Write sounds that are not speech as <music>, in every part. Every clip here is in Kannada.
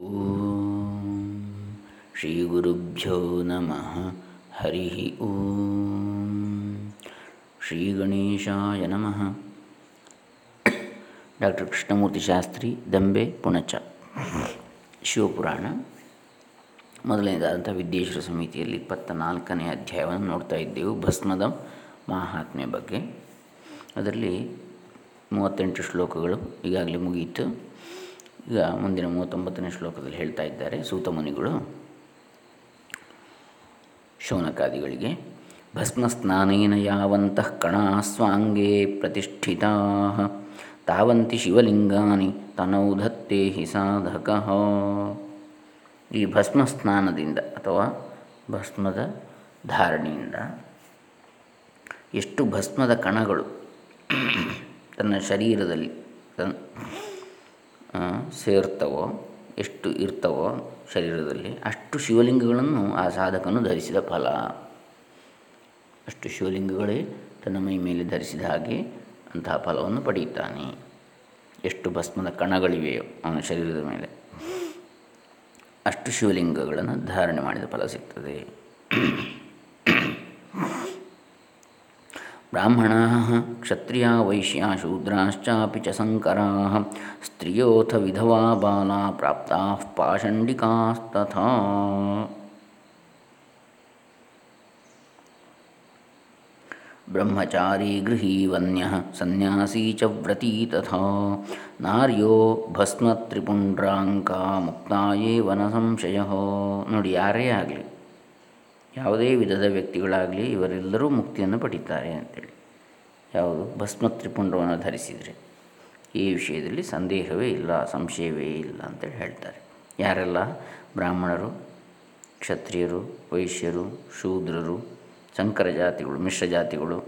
ಓಂ ಶ್ರೀ ಗುರುಭ್ಯೋ ನಮಃ ಹರಿ ಓಂ ಶ್ರೀ ಗಣೇಶಾಯ ನಮಃ ಡಾಕ್ಟರ್ ಕೃಷ್ಣಮೂರ್ತಿ ಶಾಸ್ತ್ರಿ ದಂಬೆ ಪುಣಚ ಶಿವಪುರಾಣ ಮೊದಲನೇದಾದಂಥ ವಿದ್ಯೇಶ್ವರ ಸಮಿತಿಯಲ್ಲಿ ಇಪ್ಪತ್ತ ನಾಲ್ಕನೇ ಅಧ್ಯಾಯವನ್ನು ನೋಡ್ತಾ ಇದ್ದೆವು ಭಸ್ಮದ ಮಹಾತ್ಮೆ ಬಗ್ಗೆ ಅದರಲ್ಲಿ ಮೂವತ್ತೆಂಟು ಶ್ಲೋಕಗಳು ಈಗಾಗಲೇ ಮುಗಿಯಿತು ಈಗ ಮುಂದಿನ ಮೂವತ್ತೊಂಬತ್ತನೇ ಶ್ಲೋಕದಲ್ಲಿ ಹೇಳ್ತಾ ಇದ್ದಾರೆ ಸೂತಮುನಿಗಳು ಶೌನಕಾದಿಗಳಿಗೆ, ಭಸ್ಮಸ್ನಾನೇನ ಯಾವಂತಃ ಕಣಾಸ್ವಾಂಗೇ ಪ್ರತಿಷ್ಠಿತಾ, ತಾವಂತಿ ಶಿವಲಿಂಗಾನಿ ತನೌಧತ್ತೇ ಹಿ ಸಾಧಕ. ಈ ಭಸ್ಮ ಸ್ನಾನದಿಂದ ಅಥವಾ ಭಸ್ಮದ ಧಾರಣೆಯಿಂದ ಎಷ್ಟು ಭಸ್ಮದ ಕಣಗಳು ತನ್ನ ಶರೀರದಲ್ಲಿ ಸೇರ್ತವೋ, ಎಷ್ಟು ಇರ್ತವೋ ಶರೀರದಲ್ಲಿ ಅಷ್ಟು ಶಿವಲಿಂಗಗಳನ್ನು ಆ ಸಾಧಕನು ಧರಿಸಿದ ಫಲ. ಅಷ್ಟು ಶಿವಲಿಂಗಗಳೇ ತನ್ನ ಮೈ ಮೇಲೆ ಧರಿಸಿದ ಹಾಗೆ ಅಂತಹ ಫಲವನ್ನು ಪಡೆಯುತ್ತಾನೆ. ಎಷ್ಟು ಭಸ್ಮದ ಕಣಗಳಿವೆಯೋ ಅವನ ಶರೀರದ ಮೇಲೆ. ಅಷ್ಟು ಶಿವಲಿಂಗಗಳನ್ನು ಧಾರಣೆ ಮಾಡಿದ ಫಲ ಸಿಗ್ತದೆ. ಬ್ರಾಹ್ಮಣಾ ಕ್ಷತ್ರಿಯ ವೈಶ್ಯ ಶೂದ್ರಾಶ್ಚಾಪಿ ಚ ಸಂಕರಾ, ಸ್ತ್ರಿಯೋಥ ವಿಧವಾ ಬಾಲ ಪ್ರಾಪ್ತಾ ಪಾಷಂಡಿಕಾಸ್ತಥಾ. ಬ್ರಹ್ಮಚಾರಿ ಗೃಹೀ ವನ್ಯ ಸನ್ಯಾಸಿ ಚ ವ್ರತೀ ತಥಾ, ನಾರ್ಯೋ ಭಸ್ಮತ್ರಿಪುಂಡ್ರಾಂಕ ಮುಕ್ತಾಯೇ ವನ ಸಂಶಯ. ನೋಡಿ, ಯಾರೇ ಆಗಲಿ ಯಾವುದೇ ವಿಧದ ವ್ಯಕ್ತಿಗಳಾಗಲಿ ಇವರೆಲ್ಲರೂ ಮುಕ್ತಿಯನ್ನು ಪಡೀತಾರೆ ಅಂತೇಳಿ. ಯಾವುದು? ಭಸ್ಮ ತ್ರಿಪುಂಡವನ್ನು ಧರಿಸಿದರೆ. ಈ ವಿಷಯದಲ್ಲಿ ಸಂದೇಹವೇ ಇಲ್ಲ, ಸಂಶಯವೇ ಇಲ್ಲ ಅಂತೇಳಿ ಹೇಳ್ತಾರೆ. ಯಾರೆಲ್ಲ? ಬ್ರಾಹ್ಮಣರು, ಕ್ಷತ್ರಿಯರು, ವೈಶ್ಯರು, ಶೂದ್ರರು ಸಂಕರ ಜಾತಿಗಳು, ಮಿಶ್ರ ಜಾತಿಗಳು,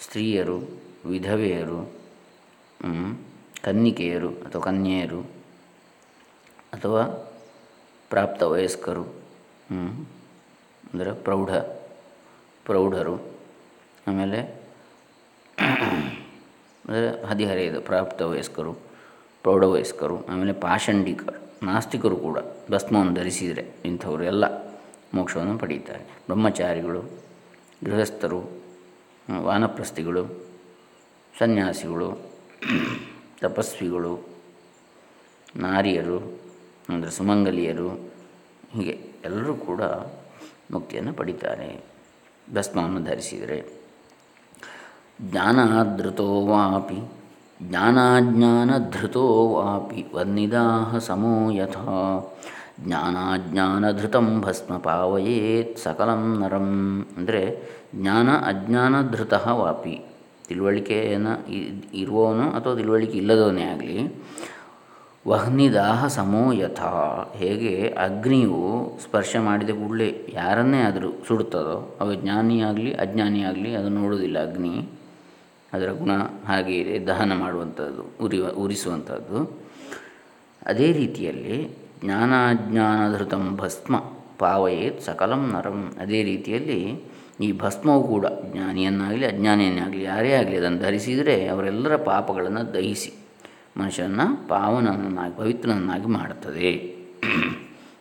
ಸ್ತ್ರೀಯರು, ವಿಧವೆಯರು ಕನ್ನಿಕೆಯರು ಅಥವಾ ಕನ್ಯೆಯರು ಅಥವಾ ಪ್ರಾಪ್ತ ವಯಸ್ಕರು ಅಂದರೆ ಪ್ರೌಢ, ಪ್ರೌಢರು. ಆಮೇಲೆ ಅಂದರೆ ಹದಿಹರೆಯದ ಪ್ರಾಪ್ತ ವಯಸ್ಕರು ಪ್ರೌಢವಯಸ್ಕರು, ಆಮೇಲೆ ಪಾಷಂಡಿಕರು, ನಾಸ್ತಿಕರು ಕೂಡ ಭಸ್ಮವನ್ನು ಧರಿಸಿದರೆ ಇಂಥವರು ಎಲ್ಲ ಮೋಕ್ಷವನ್ನು ಪಡೆಯುತ್ತಾರೆ ಬ್ರಹ್ಮಚಾರಿಗಳು, ಗೃಹಸ್ಥರು, ವಾನಪ್ರಸ್ಥಿಗಳು, ಸನ್ಯಾಸಿಗಳು, ತಪಸ್ವಿಗಳು, ನಾರಿಯರು, ಅಂದರೆ ಸುಮಂಗಲಿಯರು, ಹೀಗೆ ಎಲ್ಲರೂ ಕೂಡ ಮುಕ್ತಿಯನ್ನು ಪಡಿತಾರೆ ಭಸ್ಮವನ್ನು ಧರಿಸಿದರೆ ಜ್ಞಾನಾಧೃತೋ ವಾಪಿ ಜ್ಞಾನಾಜ್ಞಾನಧೃತೋ ವಾಪಿ ವನ್ನಿದಾಹ ಸಮೋ ಯಥಾ ಜ್ಞಾನಾಜ್ಞಾನಧೃತಂ ಭಸ್ಮ ಪಾವಯೇತ್ ಸಕಲಂ ನರಂ. ಅಂದರೆ ಜ್ಞಾನ ಅಜ್ಞಾನಧೃತ ವಾಪಿ. ತಿಳುವಳಿಕೆಯನ್ನು ಇರುವವನು ಅಥವಾ ತಿಳುವಳಿಕೆ ಇಲ್ಲದವನೇ ಆಗಲಿ ವಹ್ನಿದಾಹ ಸಮೋ ಯಥ. ಹೇಗೆ ಅಗ್ನಿಯು ಸ್ಪರ್ಶ ಮಾಡಿದ ಕೂಡಲೇ ಯಾರನ್ನೇ ಆದರೂ ಸುಡುತ್ತದೋ, ಅವ ಜ್ಞಾನಿಯಾಗಲಿ, ಅಜ್ಞಾನಿಯಾಗಲಿ ಅದು ನೋಡುವುದಿಲ್ಲ ಅಗ್ನಿ. ಅದರ ಗುಣ ಹಾಗೆ ಇದೆ, ದಹನ ಮಾಡುವಂಥದ್ದು ಉರಿ ಉರಿಸುವಂಥದ್ದು. ಅದೇ ರೀತಿಯಲ್ಲಿ ಜ್ಞಾನಾಜ್ಞಾನಧೃತಂ ಭಸ್ಮ ಪಾವಯೇತ್ ಸಕಲಂ ನರಂ. ಅದೇ ರೀತಿಯಲ್ಲಿ ಈ ಭಸ್ಮವು ಕೂಡ ಜ್ಞಾನಿಯನ್ನಾಗಲಿ, ಅಜ್ಞಾನಿಯನ್ನಾಗಲಿ, ಯಾರೇ ಆಗಲಿ ಅದನ್ನು ಧರಿಸಿದರೆ ಅವರೆಲ್ಲರ ಪಾಪಗಳನ್ನು ದಹಿಸಿ. ಮನುಷ್ಯನನ್ನು ಪಾವನನನ್ನಾಗಿ, ಪವಿತ್ರನನ್ನಾಗಿ ಮಾಡುತ್ತದೆ.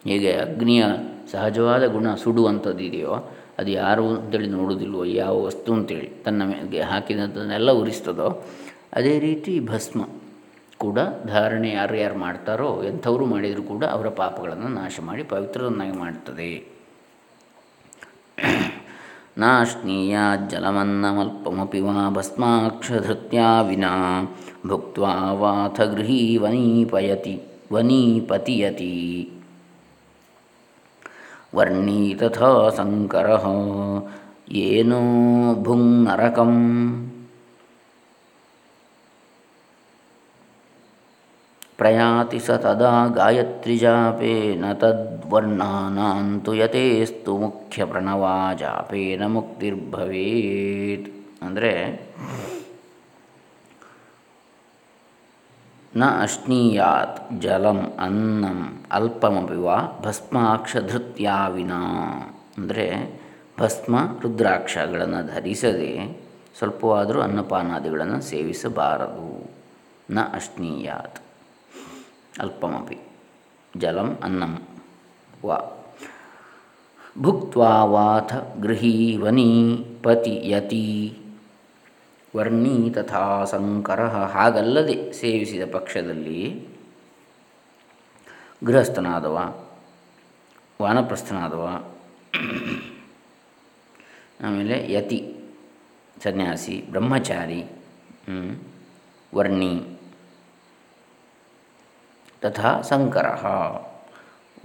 ಹೀಗೆ ಅಗ್ನಿಯ ಸಹಜವಾದ ಗುಣ ಸುಡುವಂಥದ್ದಿದೆಯೋ, ಅದು ಯಾರು ಅಂತೇಳಿ ನೋಡುವುದಿಲ್ವೋ, ಯಾವ ವಸ್ತು ಅಂತೇಳಿ, ತನ್ನ ಮೇಲೆ ಹಾಕಿದಂಥದ್ದನ್ನೆಲ್ಲ ಉರಿಸ್ತದೋ, ಅದೇ ರೀತಿ ಭಸ್ಮ ಕೂಡ ಧಾರಣೆ ಯಾರು ಯಾರು ಮಾಡ್ತಾರೋ, ಎಂಥವರು ಮಾಡಿದರೂ ಕೂಡ ಅವರ ಪಾಪಗಳನ್ನು ನಾಶ ಮಾಡಿ ಪವಿತ್ರರನ್ನಾಗಿ ಮಾಡ್ತದೆ ನಾಶ್ನೀಯ वा ವಾ विना ವಿನಾ ಭುಕ್ತ್ವಾ ವಾಥ ಗೃಹೀ ವನೀಪಯತಿ ವನೀಪತಿಯತಿ ವರ್ಣೀತಥ ಸಂಕರ ಏನೋ ಪ್ರಯಾತಿ ಸ ತದಾ ಗಾಯತ್ರಿಜಾಪೇನ ತದ್ವರ್ಣಾನಾಂತು ಯತೇಸ್ತು ಮುಖ್ಯ ಪ್ರಣವಾ ಜಾಪೇನ ಮುಕ್ತಿರ್ಭವೇತ್. ಅಂದರೆ ನ ಅಶ್ನೀಯಾತ್ ಜಲಂ ಅನ್ನಂ ಅಲ್ಪಮಪಿ ವಾ ಭಸ್ಮಾಕ್ಷಧೃತ್ಯಾವಿನ ಅಂದರೆ ಭಸ್ಮ ರುದ್ರಾಕ್ಷಗಳನ್ನು ಧರಿಸದೆ ಸ್ವಲ್ಪವಾದರೂ ಅನ್ನಪಾನಾದಿಗಳನ್ನು ಸೇವಿಸಬಾರದು. ನ ಅಶ್ನೀಯಾತ್. ಅಲ್ಪಮಪಿ ಜಲಂ ಅನ್ನಂ ವಾ ಭುಕ್ವಾ ವಾಥ ಪತಿ ಯತಿ ವರ್ಣಿ ತಥಾ ಸಂಕರ ಹಾಗಲ್ಲದೆ ಸೇವಿಸಿದ ಪಕ್ಷದಲ್ಲಿ ಗೃಹಸ್ಥನಾದವ ವಾನಪ್ರಸ್ಥನಾದವ ಆಮೇಲೆ ಯತಿ, ಸನ್ಯಾಸಿ, ಬ್ರಹ್ಮಚಾರಿ ವರ್ಣಿ। ತಥಾ ಸಂಕರ.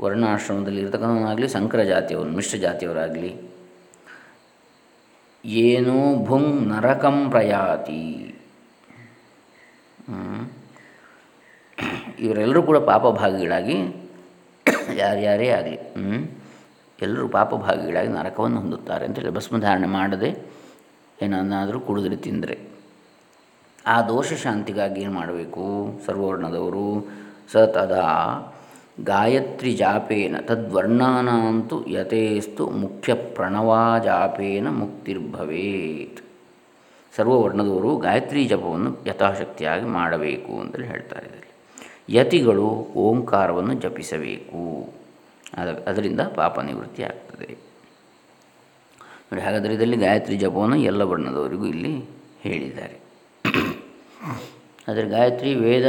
ವರ್ಣಾಶ್ರಮದಲ್ಲಿ ಇರತಕ್ಕಂಥವನಾಗಲಿ ಸಂಕರ ಜಾತಿಯವರು ಮಿಶ್ರ ಜಾತಿಯವರಾಗಲಿ ಏನೋ ಭುಂ ನರಕಂ ಪ್ರಯಾತಿ. ಇವರೆಲ್ಲರೂ ಕೂಡ ಪಾಪಭಾಗಿಗಳಾಗಿ, ಯಾರ್ಯಾರೇ ಆಗಲಿ ಎಲ್ಲರೂ ಪಾಪಭಾಗಿಗಳಾಗಿ ನರಕವನ್ನು ಹೊಂದುತ್ತಾರೆ ಅಂತೇಳಿ ಭಸ್ಮಧಾರಣೆ ಮಾಡದೆ ಏನನ್ನಾದರೂ ಕುಡಿದ್ರೆ ತಿಂದರೆ. ಆ ದೋಷ ಶಾಂತಿಗಾಗಿ ಏನು ಮಾಡಬೇಕು? ಸರ್ವರ್ಣದವರು ಸ ತದಾ ಗಾಯತ್ರಿ ಜಾಪೇನ ತದ್ವರ್ಣಾನಂತು ಯಥೇಸ್ತು ಮುಖ್ಯ ಪ್ರಣವಾಜಾಪೇನ ಮುಕ್ತಿರ್ಭವೇತ್ ಸರ್ವವರ್ಣದವರು ಗಾಯತ್ರಿ ಜಪವನ್ನು ಯಥಾಶಕ್ತಿಯಾಗಿ ಮಾಡಬೇಕು ಅಂತೇಳಿ ಹೇಳ್ತಾರೆ ಇದರಲ್ಲಿ. ಯತಿಗಳು ಓಂಕಾರವನ್ನು ಜಪಿಸಬೇಕು. ಅದ, ಅದರಿಂದ ಪಾಪ ನಿವೃತ್ತಿ ಆಗ್ತದೆ. ನೋಡಿ, ಹಾಗಾದರೆ ಇದರಲ್ಲಿ ಗಾಯತ್ರಿ ಜಪವನ್ನು ಎಲ್ಲ ವರ್ಣದವರಿಗೂ ಇಲ್ಲಿ ಹೇಳಿದ್ದಾರೆ. <clears throat> ಆದರೆ ಗಾಯತ್ರಿ ವೇದ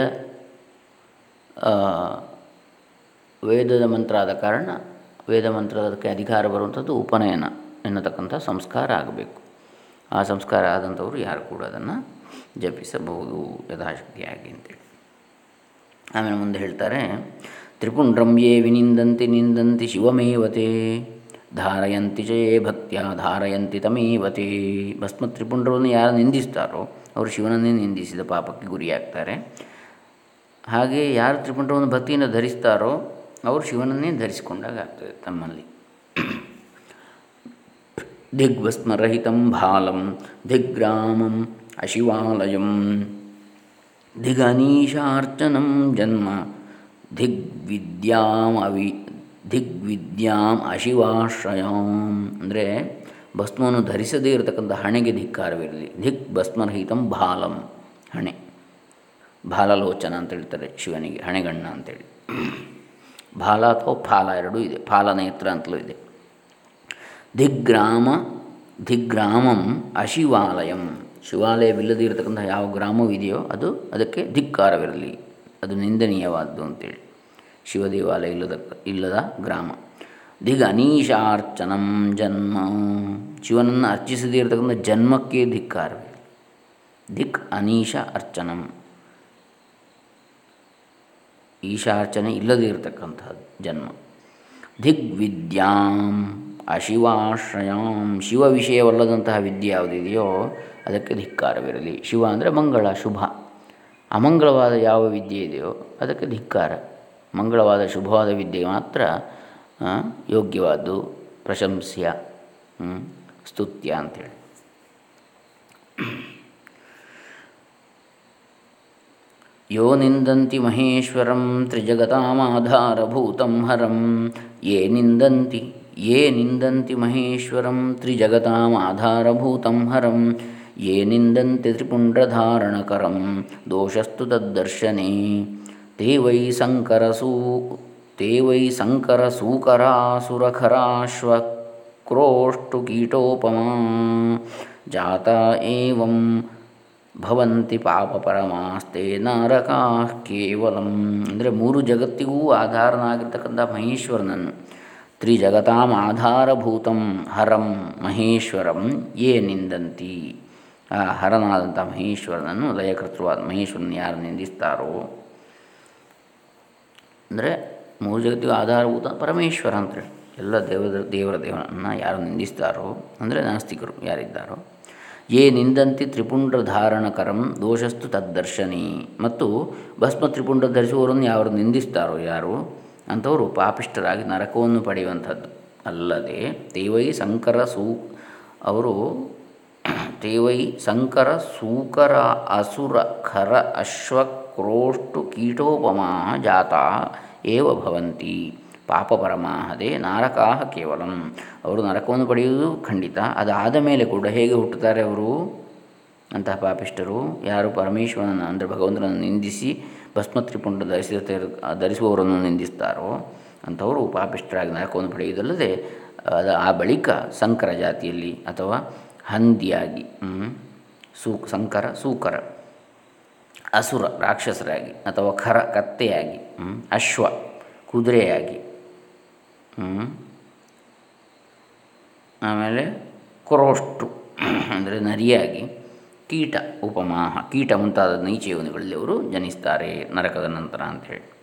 ವೇದದ ಮಂತ್ರ ಆದ ಕಾರಣ ವೇದ ಮಂತ್ರಕ್ಕೆ ಅಧಿಕಾರ ಬರುವಂಥದ್ದು ಉಪನಯನ ಎನ್ನತಕ್ಕಂಥ ಸಂಸ್ಕಾರ ಆಗಬೇಕು. ಆ ಸಂಸ್ಕಾರ ಆದಂಥವರು ಯಾರು ಕೂಡ ಅದನ್ನು ಜಪಿಸಬಹುದು ಯಥಾಶಕ್ತಿಯಾಗಿ ಅಂತೇಳಿ. ಆಮೇಲೆ ಮುಂದೆ ಹೇಳ್ತಾರೆ, ತ್ರಿಪುಂಡ್ರಂ ಯೇ ವಿನಿಂದಂತಿ ನಿಂದಂತಿ ಶಿವಮೇವತೆ, ಧಾರಯಂತಿ ಚೇ ಭಕ್ತ್ಯ, ಧಾರಯಂತಿ ತಮೇವತೆ. ಭಸ್ಮ ತ್ರಿಪುಂಡ್ರವನ್ನು ಯಾರು ನಿಂದಿಸ್ತಾರೋ ಅವರು ಶಿವನನ್ನೇ ನಿಂದಿಸಿದ ಪಾಪಕ್ಕೆ ಗುರಿಯಾಗ್ತಾರೆ. ಹಾಗೆ ಯಾರು ತ್ರಿಪುಂಡ್ರವನ್ನು ಭಕ್ತಿಯಿಂದ ಧರಿಸ್ತಾರೋ ಅವರು ಶಿವನನ್ನೇ ಧರಿಸಿಕೊಂಡಾಗ ಆಗ್ತದೆ ತಮ್ಮಲ್ಲಿ. ದಿಗ್ಭಸ್ಮರಹಿತಂ ಭಾಲಂ ದಿಗ್ಗ್ರಾಮಂ ಅಶಿವಾಲಯಂ, ದಿಗನೀಶಾರ್ಚನಂ ಜನ್ಮ, ದಿಗ್ವಿದ್ಯಾಂ ಅವಿ, ದಿಗ್ವಿದ್ಯಾಂ ಅಶಿವಾಶ್ರಯಾಂ. ಅಂದರೆ ಭಸ್ಮವನ್ನು ಧರಿಸದೇ ಇರತಕ್ಕಂಥ ಹಣೆಗೆ ಧಿಕ್ಕಾರವಿರಲಿ. ದಿಗ್ ಭಸ್ಮರಹಿತಂ ಭಾಲಂ ಹಣೆ. ಭಾಲಲೋಚನ ಅಂತ ಹೇಳ್ತಾರೆ ಶಿವನಿಗೆ, ಹಣೆಗಣ್ಣ ಅಂತೇಳಿ. ಬಾಲ ಅಥವಾ ಫಾಲ ಎರಡೂ ಇದೆ, ಫಾಲ ನೇತ್ರ ಅಂತಲೂ ಇದೆ. ದಿಗ್ಗ್ರಾಮ, ದಿಗ್ಗ್ರಾಮಂ ಅಶಿವಾಲಯಂ. ಶಿವಾಲಯವಿಲ್ಲದೇ ಇರತಕ್ಕಂಥ ಯಾವ ಗ್ರಾಮವಿದೆಯೋ ಅದು ಅದಕ್ಕೆ ಧಿಕ್ಕಾರವಿರಲಿ, ಅದು ನಿಂದನೀಯವಾದ್ದು ಅಂತೇಳಿ. ಶಿವ ದೇವಾಲಯ ಇಲ್ಲದ ಇಲ್ಲದ ಗ್ರಾಮ. ದಿಗ್ ಅನೀಶಾರ್ಚನಂ ಜನ್ಮ. ಶಿವನನ್ನು ಅರ್ಚಿಸದೇ ಇರತಕ್ಕಂಥ ಜನ್ಮಕ್ಕೆ ಧಿಕ್ಕಾರವಿರಲಿ. ದಿಕ್ ಅನೀಶ ಅರ್ಚನಂ ಈಶಾರ್ಚನೆ ಇಲ್ಲದೇ ಇರತಕ್ಕಂಥದ್ದು ಜನ್ಮ. ದಿಗ್ವಿದ್ಯಾಂ ಅಶಿವಾಶ್ರಯಾಂ. ಶಿವ ವಿಷಯವಲ್ಲದಂತಹ ವಿದ್ಯೆ ಯಾವುದಿದೆಯೋ ಅದಕ್ಕೆ ಧಿಕ್ಕಾರವಿರಲಿ. ಶಿವ ಅಂದರೆ ಮಂಗಳ, ಶುಭ. ಅಮಂಗಳವಾದ ಯಾವ ವಿದ್ಯೆ ಇದೆಯೋ ಅದಕ್ಕೆ ಧಿಕ್ಕಾರ. ಮಂಗಳವಾದ, ಶುಭವಾದ ವಿದ್ಯೆ ಮಾತ್ರ ಯೋಗ್ಯವಾದ್ದು, ಪ್ರಶಂಸ್ಯ ಸ್ತುತ್ಯ ಅಂಥೇಳಿ यो निन्दन्ति महेश्वरं त्रिजगतामाधारभूतं हरं। ये निन्दन्ति ये निन्दन्ति महेश्वरं त्रिजगतामाधारभूतं हरं। ये निन्दन्ति त्रिपुण्डधारणकरं दोषस्तु तद्दर्शने। ते वै सङ्करसू ते वै सङ्करसूकरासुरखराश्वक्रोष्टुकीटोपमा जाता एवं ಭವಂತಿ ಪಾಪ ಪರಮಾಸ್ತೆ ನರಕಾ ಕೇವಲಂ. ಅಂದರೆ ಮೂರು ಜಗತ್ತಿಗೂ ಆಧಾರನಾಗಿರ್ತಕ್ಕಂಥ ಮಹೇಶ್ವರನನ್ನು. ತ್ರಿಜಗತಾಂ ಆಧಾರಭೂತಂ ಹರಂ ಮಹೇಶ್ವರಂ ಏ ನಿಂದಂತಿ. ಆ ಹರನಾದಂಥ ಮಹೇಶ್ವರನನ್ನು ಲಯಕೃತವಾದ ಮಹೇಶ್ವರನ ಯಾರು ನಿಂದಿಸ್ತಾರೋ? ಅಂದರೆ ಮೂರು ಜಗತ್ತಿಗೂ ಆಧಾರಭೂತ ಪರಮೇಶ್ವರ ಅಂತೇಳಿ ಎಲ್ಲ ದೇವರ ದೇವರ ದೇವನನ್ನು ಯಾರು ನಿಂದಿಸ್ತಾರೋ? ಅಂದರೆ ನಾಸ್ತಿಕರು ಯಾರಿದ್ದಾರೋ? ಯೇ ನಿಂದಂತಿ ತ್ರಿಪುಂಡ್ರಧಾರಣಕರಂ ದೋಷಸ್ತು ತದ್ದರ್ಶನಿ. ಮತ್ತು ಭಸ್ಮ ತ್ರಿಪುಂಡ ಧರಿಸುವವರನ್ನು ಯಾರು ನಿಂದಿಸ್ತಾರೋ ಯಾರು? ಅಂಥವರು ಪಾಪಿಷ್ಟರಾಗಿ ನರಕವನ್ನು ಪಡೆಯುವಂಥದ್ದು ಅಲ್ಲದೆ ತೇವೈ ಸಂಕರ ಸೂ, ಅವರು ತೇವೈ ಸಂಕರ ಸೂಕರ ಅಸುರ ಖರ ಅಶ್ವಕ್ರೋಷ್ಟು ಕೀಟೋಪಮಾ ಜಾತ ಏವ ಪಾಪ ಪರಮಾಹದೇ ನರಕಾಹ ಕೇವಲಂ. ಅವರು ನರಕವನ್ನು ಪಡೆಯುವುದು ಖಂಡಿತ. ಅದಾದ ಮೇಲೆ ಕೂಡ ಹೇಗೆ ಹುಟ್ಟುತ್ತಾರೆ ಅವರು? ಅಂತಹ ಪಾಪಿಷ್ಟರು ಯಾರು ಪರಮೇಶ್ವರನ ಅಂದರೆ ಭಗವಂತನನ್ನು ನಿಂದಿಸಿ ಭಸ್ಮ ತ್ರಿಪುಂಡ ಧರಿಸಿದ ಧರಿಸುವವರನ್ನು ನಿಂದಿಸ್ತಾರೋ? ಅಂಥವರು ಪಾಪಿಷ್ಟರಾಗಿ ನರಕವನ್ನು ಪಡೆಯುವುದಲ್ಲದೆ, ಅದು, ಆ ಬಳಿಕ ಸಂಕರ ಜಾತಿಯಲ್ಲಿ ಅಥವಾ ಹಂದಿಯಾಗಿ ಸೂ, ಸಂಕರ, ಸೂಕರ, ಅಸುರ, ರಾಕ್ಷಸರಾಗಿ ಅಥವಾ ಖರ, ಕತ್ತೆಯಾಗಿ ಅಶ್ವ, ಕುದುರೆಯಾಗಿ ಆಮೇಲೆ ಕ್ರೋಷ್ಟು ಅಂದರೆ ನರಿಯಾಗಿ ಕೀಟ ಉಪಮಾಹ ಕೀಟ ಮುಂತಾದ ನೀಚ ಅವರು ಜನಿಸ್ತಾರೆ ನರಕದ ನಂತರ ಅಂಥೇಳಿ